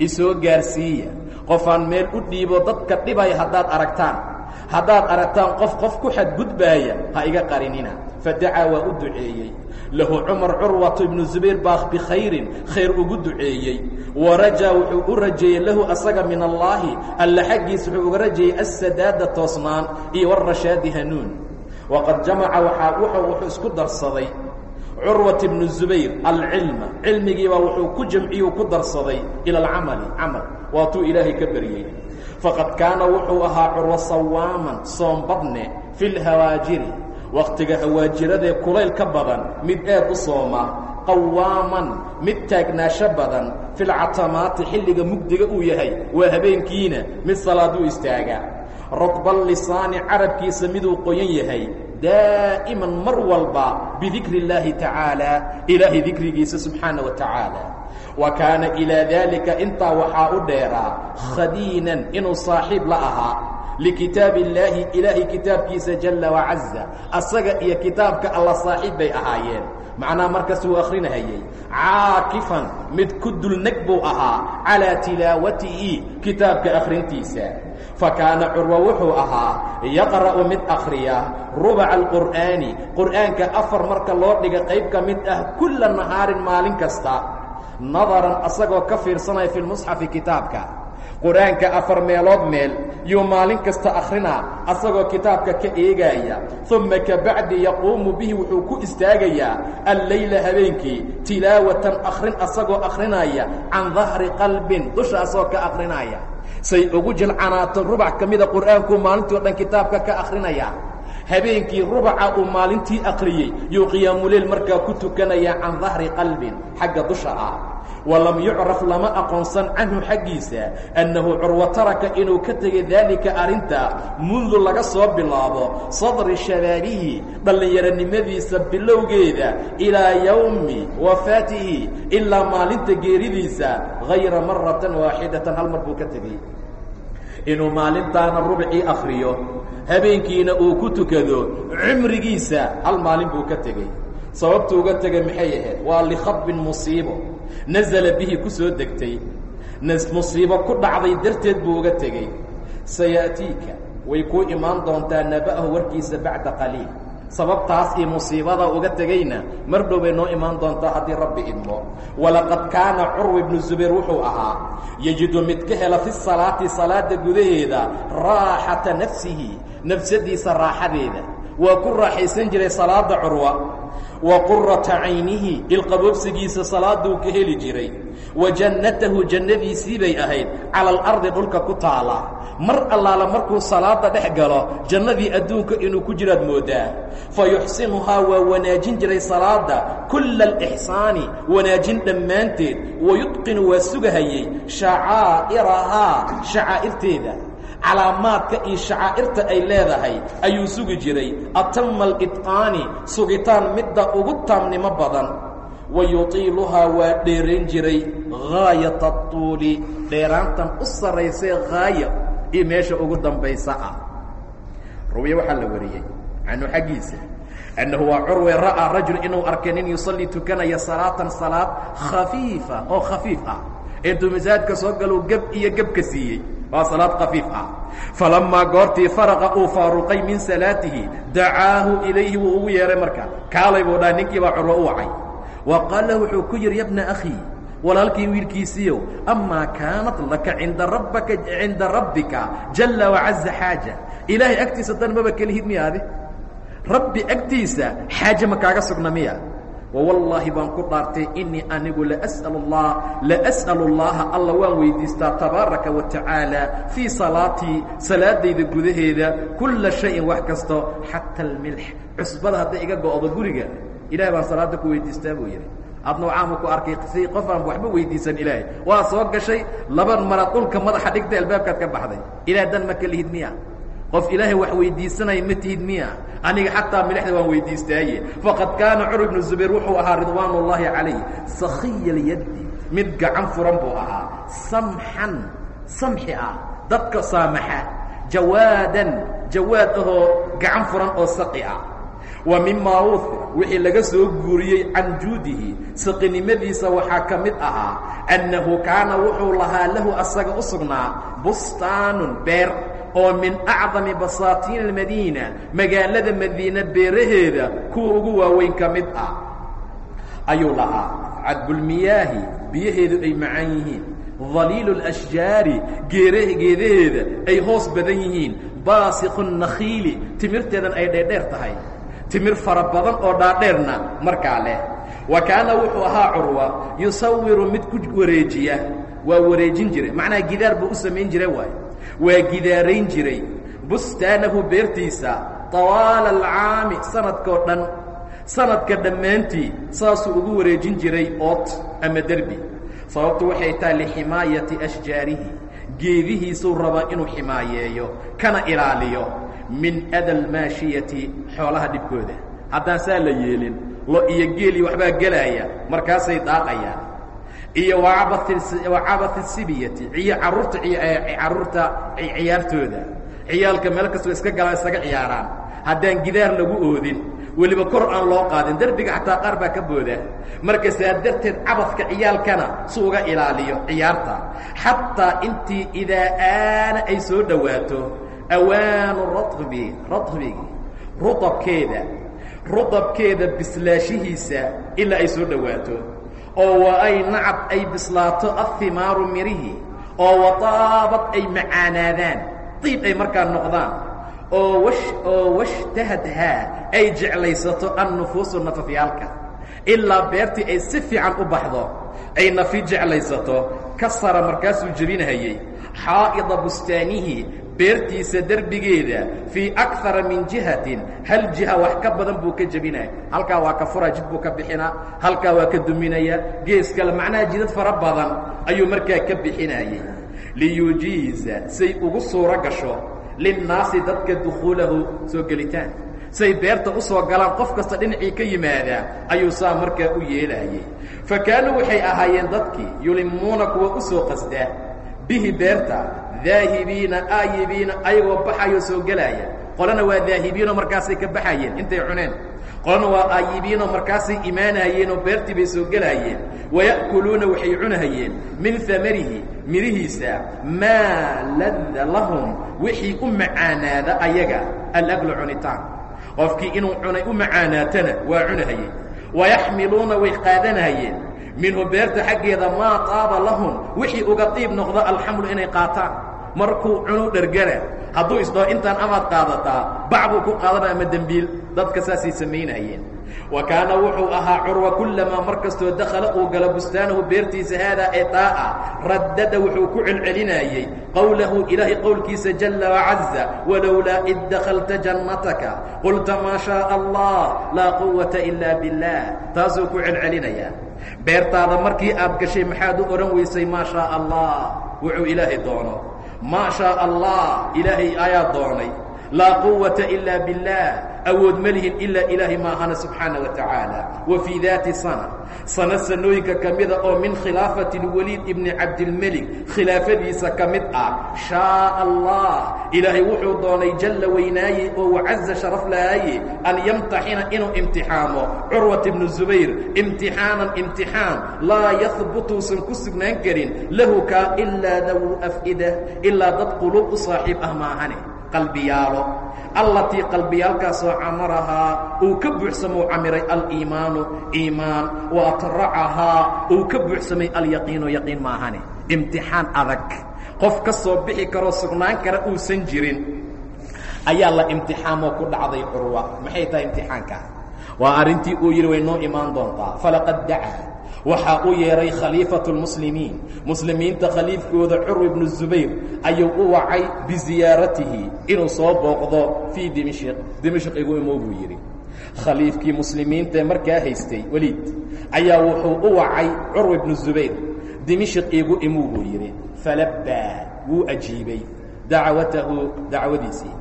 Isoo gaarsiiya. Qofaan meel u dhiibo dadka dhibaya haddaad aragtaan. Haddaad aragtaan qof qof ku xadgudbaaya ha iga qarinina fadacaa waa u duceeyey. Lahu cumar curwatu ibnu zubayr baa bikhayrin khayr ugu duceeyey. Wa rajaa wuxuu u rajeeyey lahu asaga min allaahi. Alla xaggiis wuxuu uga rajeeyey assadaada toosnaan iyo warashaadi hanuun. Waqad jamaca waaa wuxuu isku darsaday curwat ibnu zubayr alcilma. Cilmigiibaa wuxuu ku jamciyu ku darsaday ila alcamali camal. Waatuu ilaahay ka baryey. Faqad kaana wuxuu ahaa curwo sawaaman soombadne fi lhawaajiri wakhtiga hawaajiradee kulayl ka badan mid aad u sooma. Qawaaman mid taagnaasho badan. Filcatamaati xilliga mugdiga uu yahay. Waa habeenkiina mid salaaduu istaagaa radbal lisaani carabkiisa miduu qoyan yahay. Daa'iman mar walba bidikri اllaahi tacaala. Ilaahay dikrigiisa subxaana wa tacaala. Wa kaana ilaa daalika intaa waxaa u dheeraa khadiinan inuu saaxiib la ahaa likitaab illaahi ilaahay kitaabkiisa jalla wacaza asaga iyo kitaabka alla saaxiib bay ahaayeen. Macnaha markaas wuu akhrinahayey caakifan mid ku dulneg buu ahaa calaa tilaawatihi kitaabka akhrintiisa. Fa kaana curwa wuxuu ahaa yaqra'u mid akhriya rubaca alqur'aani. Qur'aanka afar marka loo dhiga qayb ka mid ah kulla nahaarin maalin kasta. Nadaran asagoo ka fiirsanaya fi lmusxafi kitaabka qur'aanka afar meelood meel yuu maalin kasta akhrinaa asagoo kitaabka ka eegaaya uma kabacdi yaquumu bihi wuxuu ku istaagayaa alleyla habeenkii tilaawatan akhrin asagoo akhrinaya can dahri qalbin dusha asagoo ka akhrinaya. Say ugu jilcanaato rubac ka mida qur'aankuu maalintii o dhan kitaabka ka akhrinaya habeenkii rubaca uu maalintii akhriyey yuu qiyaamuleyl markaa ku tukanayaa can dahri qalbin xagga dusha ah. Walam yucraf lama aqoonsan canhu xaggiisa annahu curwa taraka inuu ka tegay daalika arrinta mundu laga soo bilaabo sadri shabaabihi dhallinyaronimadiisa bilowgeeda ilaa yowmi wafaatihi ilaa maalinta geeridiisa hayra maratan waaxidatan hal mar buu ka tegey inuu maalintaana rubcii akhriyo habeenkiina uu ku tukado cumrigiisa hal maalin buu ka tegey. Sababtu uga tegay maxay ahayd? Waa likhabin musiibo. Nasala bihi ku soo degtay. Musiibo ku dhacday darteed buu uga tegey. Saya'tiika way kuu imaan doontaa naba'ahu warkiisa bacda qaliil. Sababtaas iyo musiibada uga tegeyna mar dhow bay noo imaan doontaa haddii rabbi idmo. Walaqad kaana curwa ibnu zubayr wuxuu ahaa yejidu mid ka hela fi salaati salaada gudaheeda raaxata nafsihi nafsadiisa raaxadeeda. Waa ku raaxaysan jiray salaada curwa. Wa qurata caynihi ilqaboobsigiisa salaaduu ka heli jiray. Wa jannatahu jannadiisii bay ahayd. Cala alardi dhulka ku taala. Mar allaala markuu salaada dhex galo jannadii adduunka inuu ku jiraad moodaa. Fa yuxsinuhaa waa wanaajin jiray salaada kulla alixsaani wanaajin dhammaanteed. Wayutqinu waa sugahayey shacaa'irahaa shacaa'irteeda calaamaadka iyo shacaa'irta ay leedahay ayuu sugi jiray. Atama alidqaani sugitaan midda ugu taamnimo badan. Wa yutiiluhaa waa dheerayn jiray. Gaayata tuuli dheeraantan u sarraysay haaya iyo meesha ugu dambaysa ah. Ruwiye waxaa la wariyey canhu xaggiisa annahu waa curwe ra'aa rajul inuu arkay nin yusallii tukanaya salaatan salaad khafiifa oo khafiif ah. Intuu masaajidka soo galuu geb iyo gebka siiyey waa salaad khafiif ah. Falamaa goortii faraqa uu faaruqay min salaatihi dacaahu ilayhi wuu ugu yeehay marka. Kaalay buu dhaha ninkii baa curwo u wacay. Wa qaala wuxuu ku yidhi yabna akhii walaalkii wiilkiisiiyow amaa kaanat laka cinda rabbaka cinda rabbika jalla wacaza xaaja. Ilaahay agtiisa dan maba kelihid miya rabbi agtiisa xaaje ma kaaga sugna miya wwallaahi baan ku dhaartay inii anigu laas'al اllaha alla waan weydiistaa tabaaraka wa tacaala fii salaatii salaadayda gudaheeda kulla shayin wax kasto xata almilx cusbada hadday iga go'do guriga ilahay baan salaada ku weydiistaa buu yidhi. Adna waxaamu ku arkay si qof waxba weydiisan ilaahay. Waa soo gashay laba mara dhulka madaxa dhigta albaabkaad ka baxday. Ilaah dan ma ka qof ilaahay wax weydiisanaya ma tihid miya? Aniga xataa milixda waan weydiistaaye. Faqad kaana cur ibnu zubayr wuxuu ahaa ridwaan ullaahi calayh sakhiya lyaddi mid gacan furan buu ahaa. Samxan samxi ah dadka saamaxa. Jawaadan jawaad ahoo gacan furan oo saqi ah. Wa mimaa uthir wixii laga soo guuriyey can juudihi saqinimadiisa waxaa ka mid ahaa annahu kaana wuxuu lahaa lahu asaga u sugnaa bustaanun beer oo min acdami basaatiin almadiina magaalada madiine beeraheeda kuwa ugu waaweyn ka mid ah. Ayuu lahaa cadbulmiyaahi biyaheedu ay macaan yihiin. Daliilu اlashjaari geer geedaheeda ay hoos badan yihiin. Baasiqu nakhiili timirteedan ay dheerdheer tahay. Timir fara badan oo dhaadheerna markaa leh. Wa kaana wuxuu ahaa curwa yusawiru mid ku wareejiya. Waa wareejin jiray macnaha gidaar buu u samayn jira waay waa gidaarayn jiray. Bustaanahu beertiisa tawaala alcaami sanadkao dhan. Sanadka dhammaantii saasuu ugu wareejin jiray oot ama derbi. Sababtu waxay tahay liximaayati ashjaarihi. Geedihiisuu rabaa inuu ximaayeeyo kana ilaaliyo. Min ada almaashiyati xoolaha dhibkooda. Haddaan saa la yeelin lo iyo geeli waxbaa gelaya markaasay daaqayaan iyo wacabati sibiyati iyo carruurta carruurta ciyaartooda. Ciyaalka meel kastoo iska galaan isaga ciyaaraan. Haddaan gidaar lagu oodin weliba kor aan loo qaadin derbiga xataa qaar baa ka booda. Marka saa darteed cabadka ciyaalkana su uga ilaaliyo ciyaarta. Xataa intii idaa aana ay soo dhowaato awaanu rabi radbigi rudabkeeda rudabkeeda bislaashihiisa ilaa ay soo dhowaato oo wa ay nacad ay bislaato ahimaaru mirihii oo wataabad ay macaanaadaan diib ay markaa noqdaan oo oo washtahadhaa ay jeclaysato annufuusu nafafyaalka. Ilaa beertii ay si fiican u baxdo ay nafi jeclaysato kasara markaasuu jebinahayey xaa'ida bustaanihi beertiisa derbigeeda fii akara min jihatin. Hal jiha wax ka badan buu ka jebinaya. Halkaa waa ka fura jid buu ka bixinaa. Halkaa waa ka duminaya. Gees kale macnaha jidad fara badan ayuu markaa ka bixinayey. Liyujiiza say ugu suuro gasho linnaasi dadka dukhuulahu soo gelitaan. Say beerta u soo galaan qof kasta dhinacii ka yimaadaa ayuu saa markaa u yeelaayey fa kaanuu waxay ahaayeen dadkii yulimuuna kuwa u soo qasdaa bihi beerta daahibiina aayibiina ayagoo baxayoo soo gelaaya. Qolana waa daahibiinoo markaasay ka baxayeen intay cuneen. Qolana waa aayibiinoo markaasay imaanahayeenoo beertii bay soo gelaayeen. Waya'kuluuna waxay cunahayeen min amarihi midhihiisa maa ladda lahum wixii u macaanaada ayaga alaglu cunitaan. Qofkii inuu cunay u macaanaatana waa cunahayeen. Wayaxmiluuna way qaadanahayeen minhu beerta xaggeeda maa taaba lahum wixii uga diib noqdo alxamlu inay qaataan. Markuu cunu dhergana hadduu isdhaho intaan amaad qaadataa bac buu ku qaadana ama dembiil. Dadka saasay samaynayeen wa kaana wuxuu ahaa curwa kullamaa mar kastoo dakhala uu galo bustaanahu beertiisa haadaa ee raddada wuxuu ku celcelinaayey qowlahu ilaahay qowlkiisa jalla wacaza walowlaa id dakhalta jannataka qulta maa shaaa allah laa quwata ilaa biاllah taasuu ku celcelinayaa beertaada markii aad gashay maxaad u odhan weysay maa shaaa allah wuxuu ilaahay doono maa shaaa allah ilaahay ayaa doonay laa quwata ilaa biاllah awood ma lihin ilaa ilaahay maahana subxaana wa tacaala. Wa fii daati sana. Sana sanooyinka ka mida oo min khilaafati اlwaliid ibni cabdilmelik khilaafadiisa ka mid ah shaaa allah ilaahay wuxuu doonay jalla weynaaye oo wacaza sharaf lahaaye an yamtaxina inuu imtixaamo. Curwat ibnu zubayr imtixaanan imtixaan. Laa yahbutuusan ku sugnaan karin. Lahu kaa ilaa dawu af'ida. Ilaa dad quluub u saaxiib ah maahane qalbiyaalo. Allatii qalbiyaalkaasoo camarahaa uu ka buuxsamou camiray aliimaanu iimaan wa atracahaa uu ka buuxsamay alyaqiinu yaqiin maahane imtixaan adag. Qof ka soo bixi karoo sugnaan kara uusan jirin. Ayaa la imtixaamoo ku dhacday curwa maxay tahay imtixaanka? Waa arrintii uu yidhi way noo imaan doontaa. Falaqad dacaa waxaa u yeedhay khaliifatu lmuslimiin muslimiinta khaliifkooda curwa ibnu zubayr ayuu u wacay biziyaaratihi inuu soo booqdo fii dimishq dimishq igu imow buu yidhi. Khaliifkii muslimiintae markaa haystay weliid ayaa wuxuu u wacay curwa ibnu zubayr dimishq igu imow buu yidhi. Falabbaa wuu ajiibay. Dacwatahu dacwadiisii.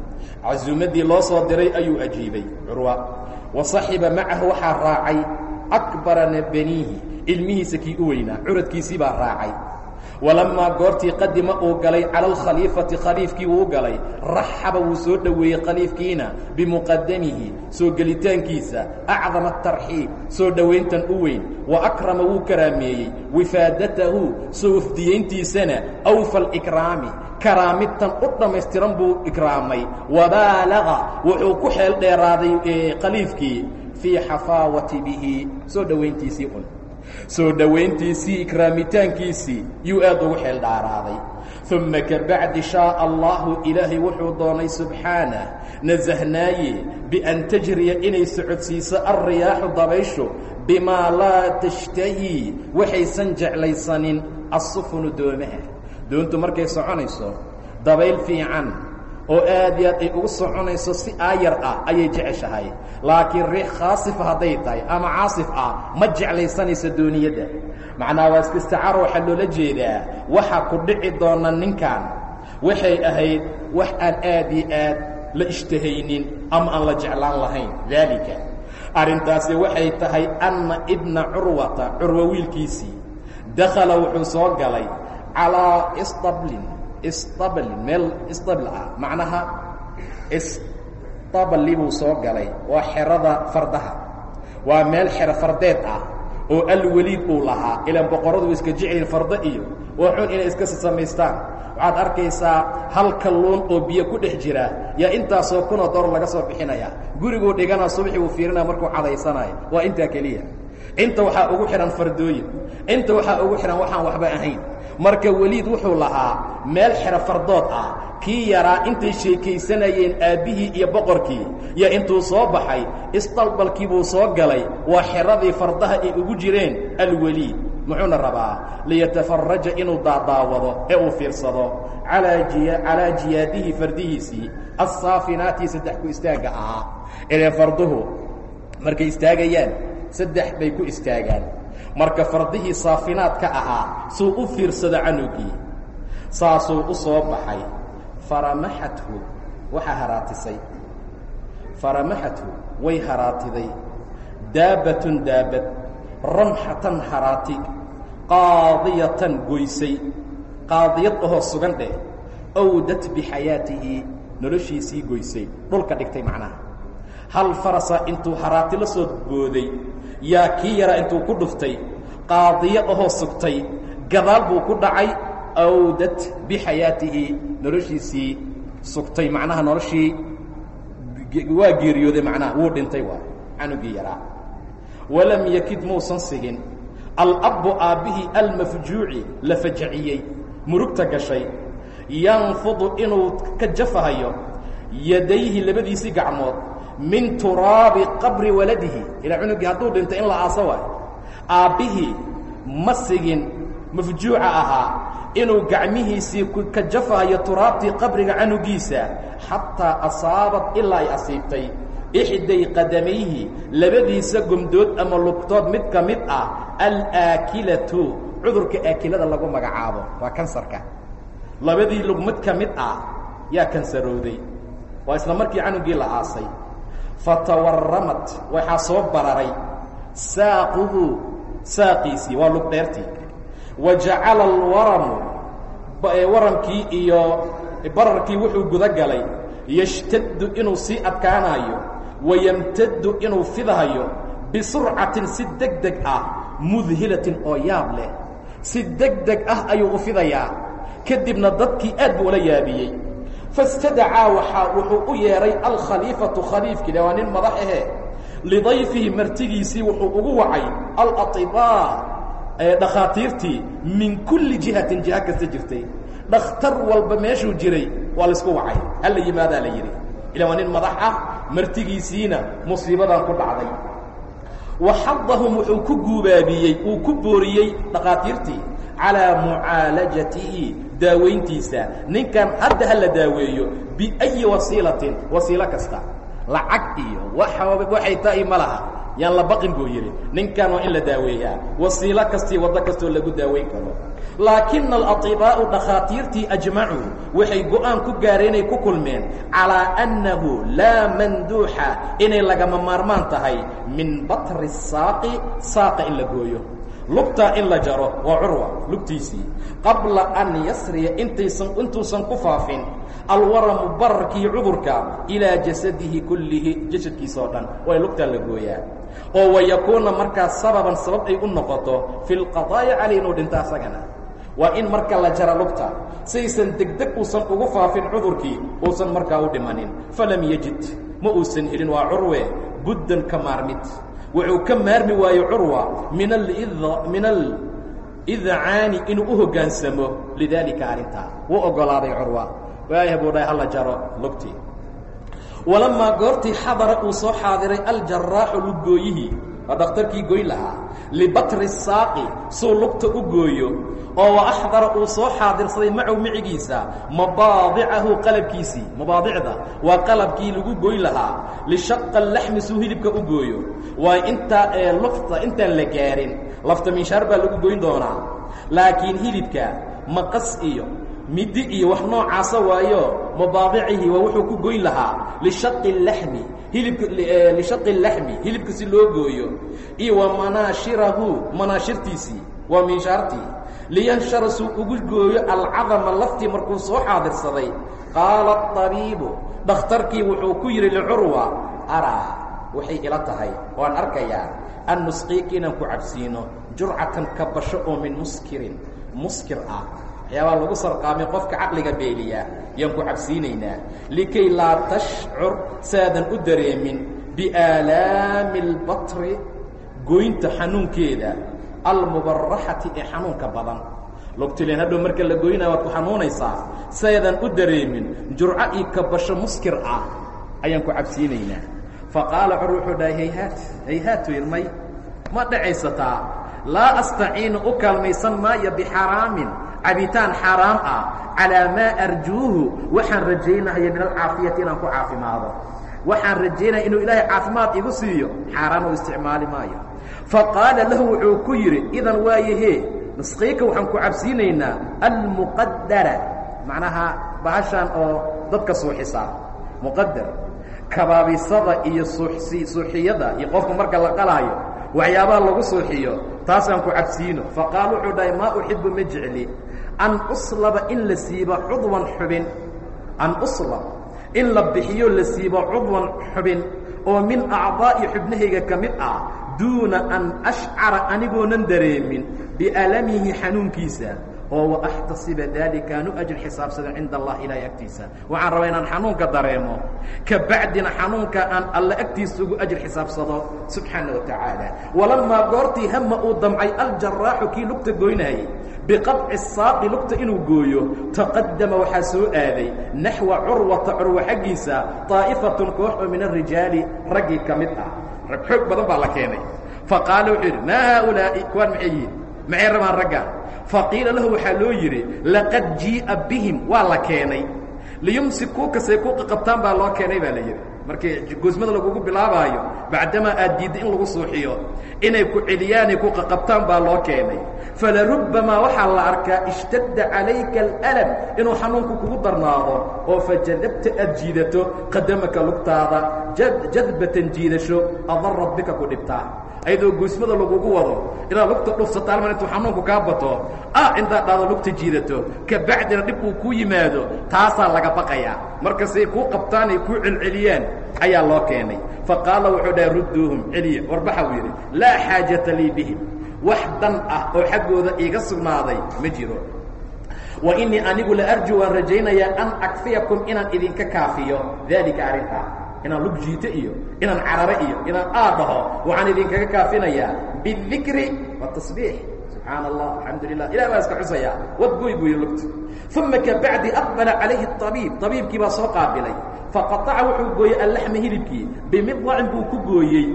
Casuumaddii loo soo diray ayuu ajiibay curwa. Wa saxiba macahu waxaa raacay akbarana ilmihiisa kii u weynaa curadkiisii baa raacay. Walamaa goortii qadima uu galay cala alkhaliifati khaliifkii wuu galay. Raxaba wuu soo dhoweeyey khaliifkiina bimuqadamihi soo gelitaankiisa acdama atarxiib soo dhowayntan u weyn. Wa akrama wuu karaameeyey wifaadatahu soo wafdiyeyntiisana awfa alikraami karaamidtan u dhammaystiran buu ikraamay. Wabaalaga wuxuu ku xeel dheeraaday khaliifkii fii xafaawati bihi soo dhowayntiisii un soo dhowayntiisii ikraamitaankiisii yuu aad ugu xeel dhaaraaday uma kabacdi shaaa allahu ilaahay wuxuu doonay subxaanah nasahnaaye bian tajriya inay socodsiiso alriyaaxu dabayshu bimaa laa tashtahii waxaysan jeclaysanin assufunu doomaha doontu markay soconayso dabayl fiican oo aad iyo aad ay ugu soconayso si aayar ah ayay jeceshahay. Laakiin riix khaasifa hadday tahay ama caasif ah ma jeclaysanaysa dooniyadda. Macnaha waa ististacaar waxaa loola jeedaa waxa ku dhici doona ninkan. Waxay ahayd wax aan aad iyo aad la ishtahaynin ama aan la jeclaan lahayn daalika. Arrintaasi waxay tahay anna ibna curwata curwa wiilkiisii dakhala wuxuu soo galay calaa isdablin istabl meel istabl ah macnaha istabli buu soo galay waa xerada fardaha. Waa meel xero fardeed ah oo alweliid uu lahaa. Ilaan boqorradu iska jeceliin fardo iyo xun inay iska samaystaan. Waxaad arkaysaa hal kalluun oo biyo ku dhex jira. Yaa intaasoo kunoo door laga soo bixinaya. Guriguu dhigana subaxii uu fiirinaya markuu cadaysanayo waa intaa keliya. Inta waxaa ugu xidhan fardooyin. Inta waxaa ugu xidhan waxaan waxba ahayn marka weliid wuxuu lahaa meel xero fardood ah. Kii yaraa intay sheekaysanayeen aabbihii iyo boqorkii yaa intuu soo baxay isdalbalkii buu soo galay waa xeradii fardaha ay ugu jireen alweliid muxuuna rabaa liyatafaraja inuu daadaawado ee uu fiirsado. Calaa jiyaadihi fardihiisii assaafinaati saddex ku istaagga ahaa. Ileen farduhu markay istaagayaan saddex bay ku istaagaan marka fardihii saafinaadka ahaa suu u fiirsado canugii saasuu u soo baxay. Faramaxathu waxaa haraatisay. Faramaxathu way haraatiday. Daabbatun daabad ramxatan haraati qaadiyatan goysay. Qaadiyad ahoo sugan dheh awdat bixayaatihi noloshiisii goysay. Dhulka dhigtay macnaha. Hal farasa intuu haraati la soo booday yaa kii yaraa intuu ku dhuftay qaadiyo ahoo sugtay gadaal buu ku dhacay awdat bixayaatihi noloshiisii sugtay macnaha noloshii waa geeriyooday macnaha wuu dhintay waa canugii yaraa walam yakid muusan sigin. Alabbu aabbihii almafjuuci la fajaciyey murugta gashay. Yanfudu inuu ka jafahayo yadayhi labadiisii gacmood min turaabi qabri waladihi. Ilaa cunugii hadduu dhintay in la aaso waayo aabbihii ma sigin mafjuuca ahaa inuu gacmihiisii ka jafahayo turaabtii qabriga canugiisa xataa asaabat ilaa ay asiibtay. Ixday qadamayhi labadiisa gomdood ama lugtood mid ka mid ah alaakilatu cudurka aakilada lagu magacaabo. Waa kansarka. Labadii lug mid ka mid ah yaa kansarowday waa isla markii canugii la aasay fatawaramat waxaa soo bararay saaquhu saaqiisii waa lug dheertii. Wa jacala alwaramu waramkii iyo bararkii wuxuu guda galay yashtaddu inuu sii adkaanayo wayamtaddu inuu fidahayo bisurcatin si deg deg ah mudhilatin oo yaab leh. Si deg ah ayuu u fidayaa kadibna dadkii aad buu ula yaabiyey fastadacaa waxaa wuxuu u yeedhay alkhaliifatu khaliifkii. Waa nin madax ahe lidayfihi martigiisii wuxuu ugu wacay alaطibaa ee dhakhaatiirtii min kulli jihatin jiha kasta jirtay. Dhakhtar walba meeshuu jiray waa la isku wacay. Hala yimaadaa la yidhi. Ila waa nin madax ah martigiisiina musiibadan ku dhacday. Waxadahum wuxuu ku guubaabiyey uu ku booriyey dhakhaatiirtii calىa mucaalajatihi daawayntiisa ninkan hadda ha la daaweeyo biأyi wasiilatin wasiilo kasta lacag iyo waxay tahay ma laha yaan la baqin buu yidhi ninkan waa in la daaweeyaa wasiilo kastii waddo kastoo lagu daaweyn karo laakina alaطibaa'u dhakhaatiirtii ajmacuu waxay go'aan ku gaareenay ku kulmeen calىa annahu laa manduuxa inay lagama maarmaan tahay min batri saaqi saaqa in la gooyo lugtaa in la jaro waa curwa lugtiisii. Qabla an yasriya intaysan intuusan ku faafin alwaramu bararkii cudurka ilaa jasadihi kullihi jasadkiisa oo dhan waa in lugtaa la gooyaa. Oo wayakuuna markaas sababan sabab ay u noqoto fi lqadaa'i calay inuu dhinto asagana. Waa in marka la jara lugta saysan degdeg uusan ugu faafin cudurkii uusan markaa u dhimanin. Falam yajid ma uusan helin waa curwe buddan ka maarmid wuxuu ka maarmi waaye curwa min min alidcaani inuu u hoggaansamo lidaalika arrintaa wuu oggolaaday curwa waaya buu dhahay hala jaro lugtii walamaa goortii xadara uu soo xaadiray aljaraaxu luggooyihii waa dhakhtarkii goyn lahaa libatri saaqi suu lugta u gooyo oo wa axdara uu soo xaadirsaday macow micigiisa mabaadicahu qalabkiisii mabaadicda waa qalabkii lagu goyn lahaa lishaqa laxmi suu hilibka u gooyo waayo intaa ee lufta intaan la gaarin lafta minshaar baa lagu goyn doonaa laakiin hilibka maqas iyo midi iyo wax noocaasa waayo mabaadicihi waa wuxuu ku goyn lahaa lishaqi laxmi hilibka lishaqi laxmi hilibka si loo gooyo iyo wa manaashirahu manaashirtiisii waa minshaartii liyanshara suu ugu gooyo alcadama laftii markuu soo xaadirsaday. Qaala abiibu dhakhtarkii wuxuu ku yidhi licurwa araa waxay ila tahay waan arkayaa an nusqiika inaan ku cabsiino jurcatan ka basho oo min muskirin muskir ah waxyaabaa lagu sarqaamay qofka caqliga beeliyaa yaan ku cabsiinaynaa likay laa tashcur saadan u dareemin biaalaami اlbatri goynta xanuunkeeda almubaraxati ee xanuunka badan. Logtilen hadhow marka la goynaya waad ku xanuunaysaa. Saydan u dareemin jurco io kabasho muskir ah. Ayaan ku cabsiinaynaa faqaala cur wuxuu dhahay hayhaat hayhaatu irmay ma dhacaysataa? Laa astaciinu u kaalmaysan maayo bixaraamin cabitaan xaaraam ah calaa maa arjuuhu waxaan rajaynahaya min alcaafiyati inaan ku caafimaado. Waxaan rajaynaya inuu ilaahay caafimaad igu siiyo xaaraan u isticmaali maayo. Faqaala lahu wuxuu ku yidhi idan waayahe nusqiika waxaan ku cabsiinaynaa almuqadara macnaha bahashaan oo dadka suuxisa. Muqadar kabaabisada iyo suuxiyada iyo qofka marka la qalaayo waxyaabaha lagu suuxiyo taasaan ku cabsiino. Faqaal wuxuu dhahay maa uxibu ma jecli an uslaba in la siibo cudwan xubin. An uslab in la bixiyo la siibo cudwan xubin oo min acdaa'i xubnahayga ka mid ah duuna an ashcara anigoonan dareemin bialamihi xanuunkiisa oo waaxtasiba daalika anu ajr xisaabsado cinda allah ilaahay agtiisa. Waxaan rabaa inaan xanuunka dareemo. Ka bacdina xanuunka aan alla agtiisa ugu ajr xisaabsado subxaana wa tacaala. Walamaa goortii hama uu damcay aljaraaxu kii lugta goynayay biqadci saaqi lugta inuu gooyo taqadama waxaa soo aaday naxwa curwata curwa xaggiisa طaa'ifatun koox oo min arijaali raggii ka mid ah. Rag xoog badan baa la keenay. Faqaala wuxuu yidhi maa haaulaa'i kuwaan maxay yihiin maxay rabaan raggaan faqiila lahu waxaa loo yidhi laqad jii'a bihim waa la keenay. Liyumsikuuka say ku qaqabtaan baa loo keenay baa la yidhi markii goosmada lagugu bilaabaayo bacdamaa aad diidda in lagu suuxiyo inay ku celiyaanay ku qaqabtaan baa loo keenay. Falarubbamaa waxaa la arkaa ishtadda calayka alalam inuu xanuunku kugu darnaado oo fajadabta aad jiidato qadamaka lugtaada jadbatan jiidasho adarad bika ku dhibtaa ayadoo goosmada lagugu wado inaad lugta dhufsato almar intuu xanuunku kaa bato. Ah intaad dhaado lugta jiidato. Ka bacdina dhib uu ku yimaado taasaa laga baqayaa markasay kuu qabtaan ay kuu celceliyaan ayaa loo keenay. Faqaala wuxuu dhahay rudduuhum celiya warbaxa uu yidhi laa xaajata lii bihim. Wax dan ah oo xaggooda iiga sugnaaday ma jiro. Wa innii anigu la arju waan rajaynayaa an akfiyakum inaan idinka kaafiyo. Daalika arrintaa inaan lug jiito iyo inaan carare iyo inaan aad dhaho waxaan idinkaga kaafinayaa bidikri watasbiix subxaana allah alxamdu lilah ilah baa iska xusayaa wadgoy buu yidhi lugta. Uma kabacdi aqbala calayhi abiib abiibkii baa soo qaabilay. Faqaaca wuxuu gooyey allaxma hilibkii. Bimidlacin buu ku gooyey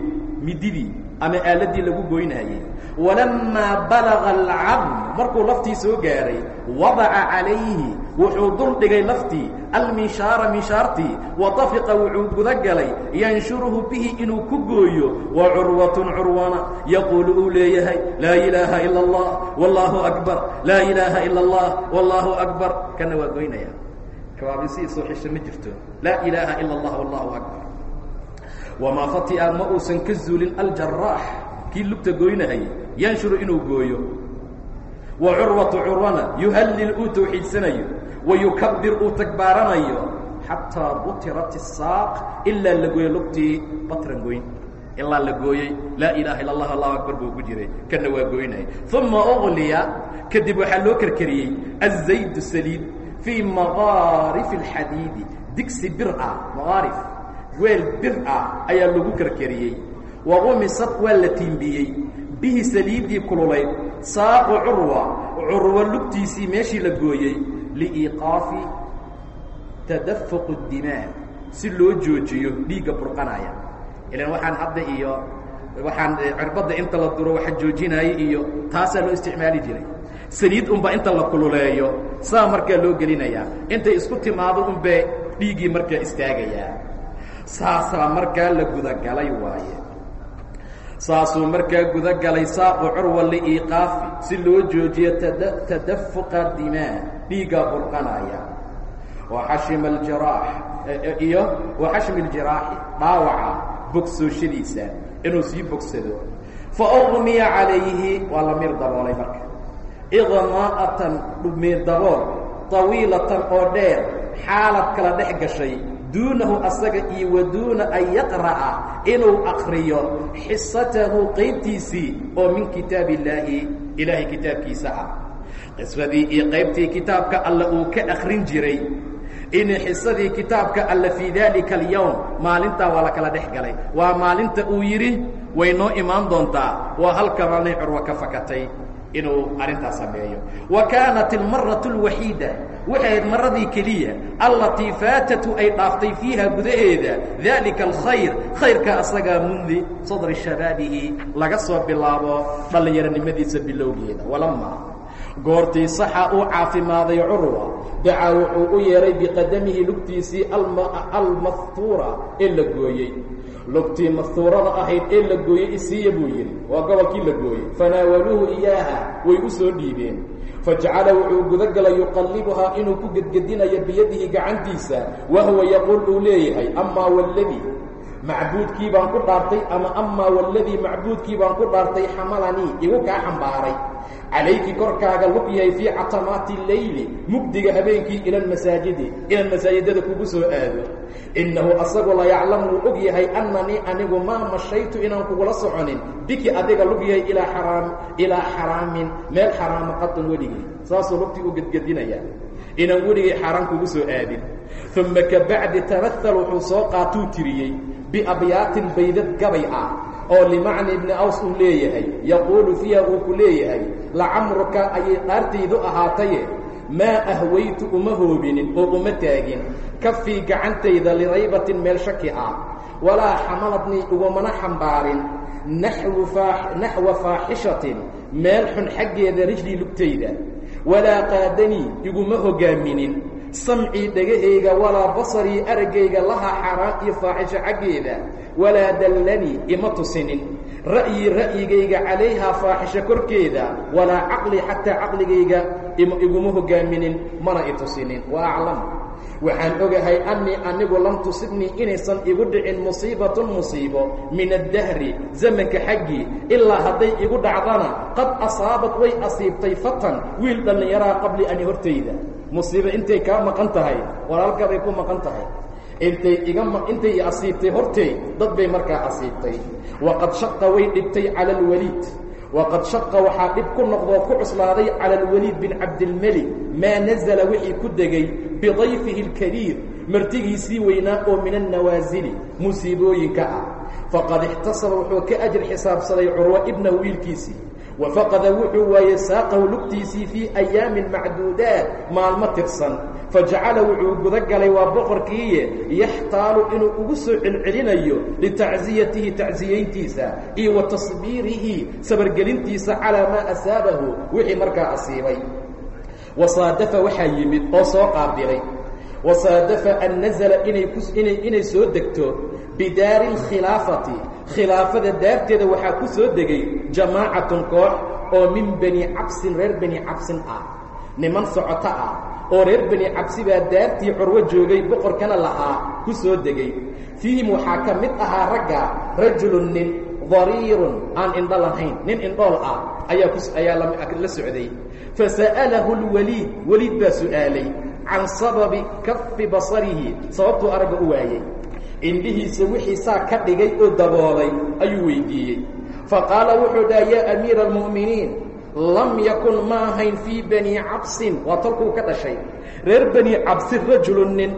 mididii ama aaladii lagu goynayey. Walamaa balaga alcadm markuu laftii soo gaaray wadaca calayhi wuxuu dul dhigay laftii almishaara mishaartii watafiqa wuxuu guda galay yanshuruhu bihi inuu ku gooyo wa curwatun curwana yaquulu uu leeyahay laa ilaaha ila allah wallaahu akbar laa ilaaha ila allah wallaahu akbar. Kana waa goynaya. Kawaabisi soo xisho ma jirto. Laa ilaaha ila allah wallahu akbar wamaa fatia ma uusan ka zuulin aljaraax kii lugta goynahayay yanshuru inuu gooyo. Wa curwatu curwana yuhallil uu tawxiidsanayo. Wa yukabir uu takbaaranayo. Xataa butirat isaaq ilaa la gooyey lugtii batran goyn. Ilaa la gooyey laa ilaaha illa allah allahu akbar buu ku jiray. Kana waa goynaya uma uqliya kadib waxaa loo kerkeriyey azaydu saliid fii maqaarif alxadiidi. Digsi bir ah maqaarif weel bir ah ayaa lagu kerkeriyey waqumisad waa la tiimbiyey bihi saliiddii kululayd saaqu curwa curwa lugtiisii meeshii la gooyey liiqaafi tadafuqu dimaa si loo joojiyo dhiigga burqanaya. Ilan waxaan hadda iyo waxaan cirbadda inta la duro waxa joojinaayo iyo taasaa loo isticmaali jiray. Saliid unba inta la kululeeyo saa markaa loo gelinayaa. Intay isku timaado unbee dhiiggii markaa istaagayaa saasaa markaa la gudagalay waaye. Saasuu markaa gudagalay saaqu curwa liiqaafi si loo joojiyo tadafuqa dimaa dhiiggaa burqanaya. Waxashima aljiraax iyo waxashmi aljiraaxi dhaawaca bogsooshadiisa inuu sii bogsado. Fa uqmiya calayhi waa la miir daboolay marka. Iqmaa'atan miir dabool طawiilatan oo dheer xaalad kala dhex gashay duunahu asaga iyo wa duuna an yaqra'a inuu akriyo xisatahu qaybtiisii oo min kitaab illaahi ilaahay kitaabkiisa ah. Qismadii iyo qaybtii kitaabka alle uu ka akrin jiray in xisadii kitaabka alle fii daalika alyowm maalintaa waa la kala dhex galay. Waa maalinta uu yidhi way noo imaan doontaa waa halka curwa ka fakatay inuu arrintaas sameeyo. Wa kaanat almaratu alwaxiida waxay ahayd maradii keliya. Allatii faatatu ay dhaaftay fiiha gudaheeda. Daalika alkhayr. Khayrka asagaa mundi sadri shabaabihi laga soo bilaabo dhallinyaronimadiisa bilowgeeda. Walamaa goortii saxa uu caafimaaday curwa dacaa wuxuu u yeedhay biqadamihi lugtiisii almastuura ee la gooyey. Lugtii mastuurada ahayd ee la gooyey isiiya buu yidhi. Waa gobolkii la gooyey. Fanaawaluuhu iyaaha way u soo dhiibeen fajacala wuxuu gudagalay yuqallibuhaa inuu ku gedgedinayo biyadihi gacantiisa wahuwa yaquul uu leeyahay amaa waladii macbuudkii baan ku dhaartay ama amaa waladii macbuudkii baan ku dhaartay xamalanii igu kaa xambaaray. Calayki korkaaga lug yahay fii catamaati leyli mugdiga habeenkii ila masaajidi inaan masaajidada kugu soo aado. Innahu asagu la yaclamu wuu og yahay annanii anigu maa mashaytu inaan kugula soconin. Biki adiga lug ilaa xaraam ilaa xaraamin meel xaraama qadun weligii. Saasuu lugtii u gedgedinayaa inaan weligay xaaraan kugu soo aadin. Uma kabacdi tamahal wuxuu soo qaatuu tiriyey biabyaatin baydad gabay ah oo limacni ibni aws uu leeyahay yaquulu fiiha uu ku leeyahay lacamruka ayay dhaartaydu ahaataye maa ahwaytu uma hoobinin oo uma taagin kafii gacantayda liraybatin meel shaki ah walaa xamaladnii igumana xambaarin naxwa faaxishatin meel xun xaggeeda rijlii lugtayda walaa qaadanii iguma hoggaaminin samcii dhegahayga walaa basarii araggayga lahaa xaaraan iyo faaxisho xaggeeda walaa dallanii ima tusinin. Ra'yii ra'yigayga calayhaa faaxisho korkeeda walaa caqlii xataa caqligayga iguma hoggaaminin mana i tusinin. Wa aclam. Waxaan ogahay annii anigu lam tusibnii inaysan igu dhicin musiibatun musiibo min addahri zamanka xaggii ilaa hadday igu dhacdana qad asaabad way asiibtay fatan wiil dhallinyaraa qabli ani hortayda musiibo intay kaa maqan tahay walaalkaabay ku maqan tahay. Intay iga intay i asiibtay hortay dad bay markaa asiibtay. Waqad shaqa way dhibtay cala alwaliid waqad shaqa waxaa dhib ku noqdoo ku cuslaaday cala alwaliid bin cabdilmelik maa nazala wixii ku degay bidayfihi alkabiir martigiisii weynaa oo min annawaasili musiibooyinka ah. Faqad ixtasaba wuxuu ka ajir xisaabsaday curwa ibnahu wiilkiisii wafaqada wuxuu waayey saaqahu lugtiisii fii ayaamin macduudaat maalmo tirsan fajacala wuxuu guda galay waa boqorkiiye yaxtaalu inuu ugu soo celcelinayo litacziyatihi tacsiyayntiisa iyo wa tasbiirihi sabargelintiisa calaa maa asaabahu wixii markaa asiibay wasaadafa waxaa yimid oo soo qaabilay wasaadafa an nazala inay inay soo degto bidaari اlkhilaafati khilaafada daarteeda waxaa ku soo degay jamaacatun koox oo min bani cabsin reer bani cabsin ah niman socoto ah oo reer bani cabsi baa daartii curwo joogay boqorkana lahaa ku soo degay. Fiihim waxaa ka mid ahaa ragga rajulun nin dariirun aan indho lahayn nin indhool ah ayaa ayaa la socday. Fasa'alahu اlwaliid weliid baa su'aalay can sababi kafi basarihi sababtuu aragga u waayey indhihiisa wixii saa ka dhigay oo daboolay ayuu weydiiyey. Faqaala wuxuu dhaha yaa amiira almu'miniin lam yakun ma ahayn fii bani cabsin. Waa tolkuu ka dhashay. Reer bani cabsin rajulun nin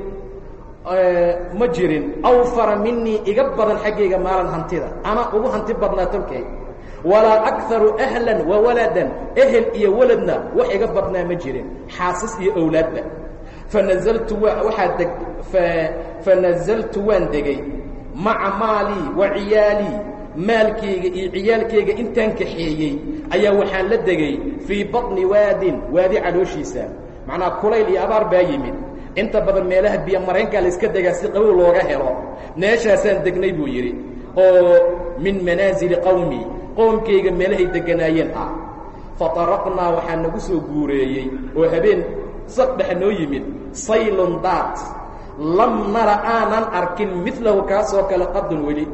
ma jirin. Awfara minii iga badan xaggayga maalan hantida. Ama ugu hanti badnaa tolkay walaa akaru ahlan wa waladan ehel iyo waladna wax iga badnaa ma jirin. Xaasis iyo owlaadba fanazaltu waxaa fanazaltu waan degay maca maalii wa ciyaalii maalkayga iyo ciyaalkayga intaan kaxeeyey ayaa waxaan la degay fii baطni waadin waadi calooshiisa macnaa kulayl iyo abaar baa yimid inta badan meelaha biyo maraynkaa la iska degaa si qabow looga helo meeshaasaan degnay buu yidhi oo min manaasili qowmi qoomkayga meelahay deganaayeen ah faطaraqnaa waxaa nagu soo guureeyey oo habeen saddex noo yimid saylun daad lam nara aanan arkin milahu kaasoo kale qadun weli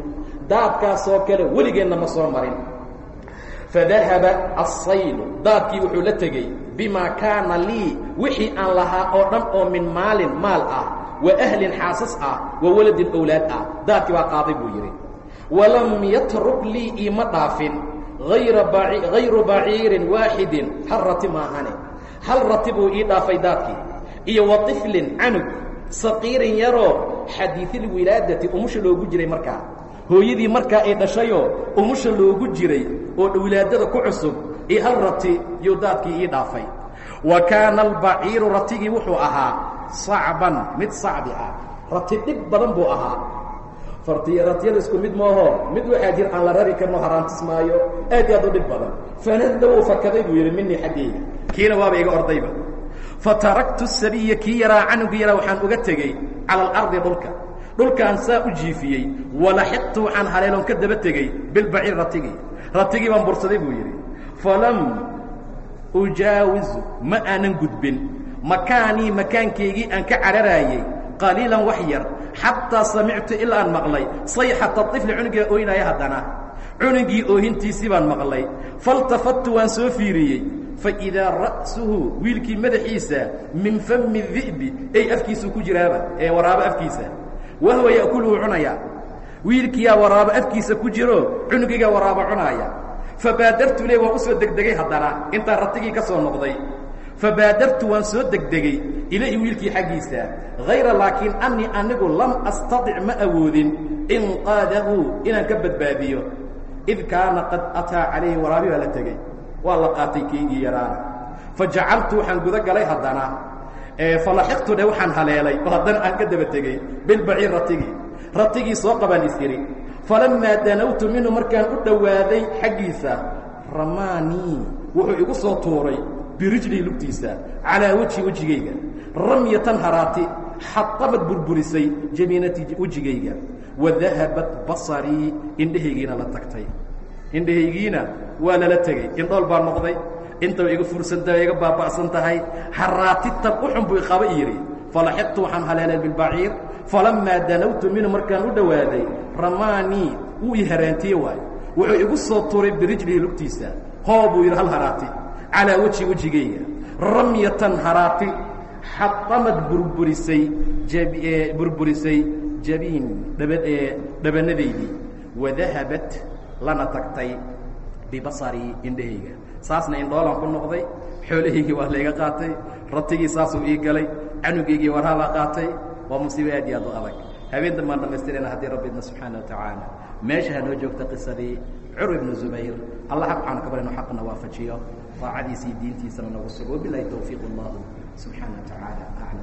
daadkaasoo kale weligeenna ma soo marin. Fadahaba asaylu daadkii wuxuu la tegey bimaa kaana lii wixii aan lahaa oo dhan oo min maalin maal ah wa ahlin xaasas ah wa waladin owlaad ah daadkii baa qaaday buu yidhi. Walam yatruk lii iima dhaafin hayru baciirin waaxidin hal rati maahane hal rati buu ii dhaafay daadkii iyo wa طiflin canug saqiirin yaroo xadiiilwilaadati umusha loogu jiray markaa hooyadii markaa ay dhashayoo umusha loogu jiray oo wilaadada ku cusub iyo hal rati yuu daadkii ii dhaafay. Wa kaana albaciiru ratigii wuxuu ahaa sacban mid sacbi ah. Rati dhib badan buu ahaa. Ratiyada isku mid maaho mid waxaa jir aan la rari karno haraantis maayo aad aad u dhib badan. Fanadda wuu fakaday buu yidhi minii xaggayga kiina waaba iga ordayba fataraktu sabiya kii yaraa canugi yaraa waxaan uga tegey cala alardi dhulka. Dhulkaan saa u jiifiyey. Walaxiqtu waxaan haleeloon ka daba tegey bilbaciir ratigii. Ratigii baan bursaday buu yidhi. Falam ujaawizu ma aanan gudbin. Makaanii makaankaygii aan ka cararaayey qaliilan wax yar xataa samictu ilaa aan maqlay. Sayxata طifli cunugaa ooynaya haddana. Cunugii oohintiisii baan maqlay. Faltafattu waan soo fiiriyey faidaa ra'suhu wiilkii madaxiisa min fami di'bi ay afkiisuu ku jiraaba ee waraabo afkiisa. Wahwa ya'kuluhu cunaya. Wiilkiyaa waraabo afkiisa ku jiro cunugigaa waraabo cunaaya fabaadartu le waan u soo degdegay haddana intaan ratigii ka soo noqday. Fabaadartu waan soo degdegay ilayhi wiilkii xaggiisa. Hayra laakiin annii anigu lam astaطic ma awoodin inqaadahu inaan ka badbaadiyo. Id kaana qad ataa calayhi waraabi baa la tegey waa la qaatay keygii yaraana fajacaltu waxaan guda galay haddana falaxiqtu dhe waxaan haleelay. Oo haddana aan ka daba tegey bilbaciir ratigii. Ratigii soo qabaan is idhi falammaa danawtu minhu markaan u dhowaaday xaggiisa ramaanii wuxuu igu soo tuuray birijlihi lugtiisa calaa wejhi wejigayga. Ramyatan haraati xatabad burburisay jamiinatii wejigayga. Wadahabat basarii indhahaygiina la tagtay indhahaygiina waa lala tegey. Indhool baa noqday intaba iga fursantaha iga baaba'san tahay. Haraati tan uxun buu iqaba yidhi falaxiqtu waxaan haleelay bilbaciir falammaa danawtu minhu markaan u dhowaaday ramaanii wuu ii haraantiye waayo. Wuxuu igu soo tuuray birijlihi lugtiisa. Hoo buu yidhi hal haraati calaa wejhi wejigayga ramyatan haraati xatamad burburisay burburisay jabiin dhabannadaydii wadahabat lana tagtay bibasarii indhahayga. Saasna indhoolaan ku noqday xoolahaygii waa layga qaatay ratigii saasuu ii galay canugaygii waraa la qaatay waa musiibo aad iyo aad u adag. Habeen dambaan dhamaystirayna haddii rabbi idna subxaana wa tacaala. Meesha ha noo joogta qisadii curwa ibnu zubayr allah xaq waxaanu ka bar inu xaqna waafajiyo daacadiisa diintiisana nagu sugo. Wabilahi tawfiiq allahu subxaana wa tacaala aclam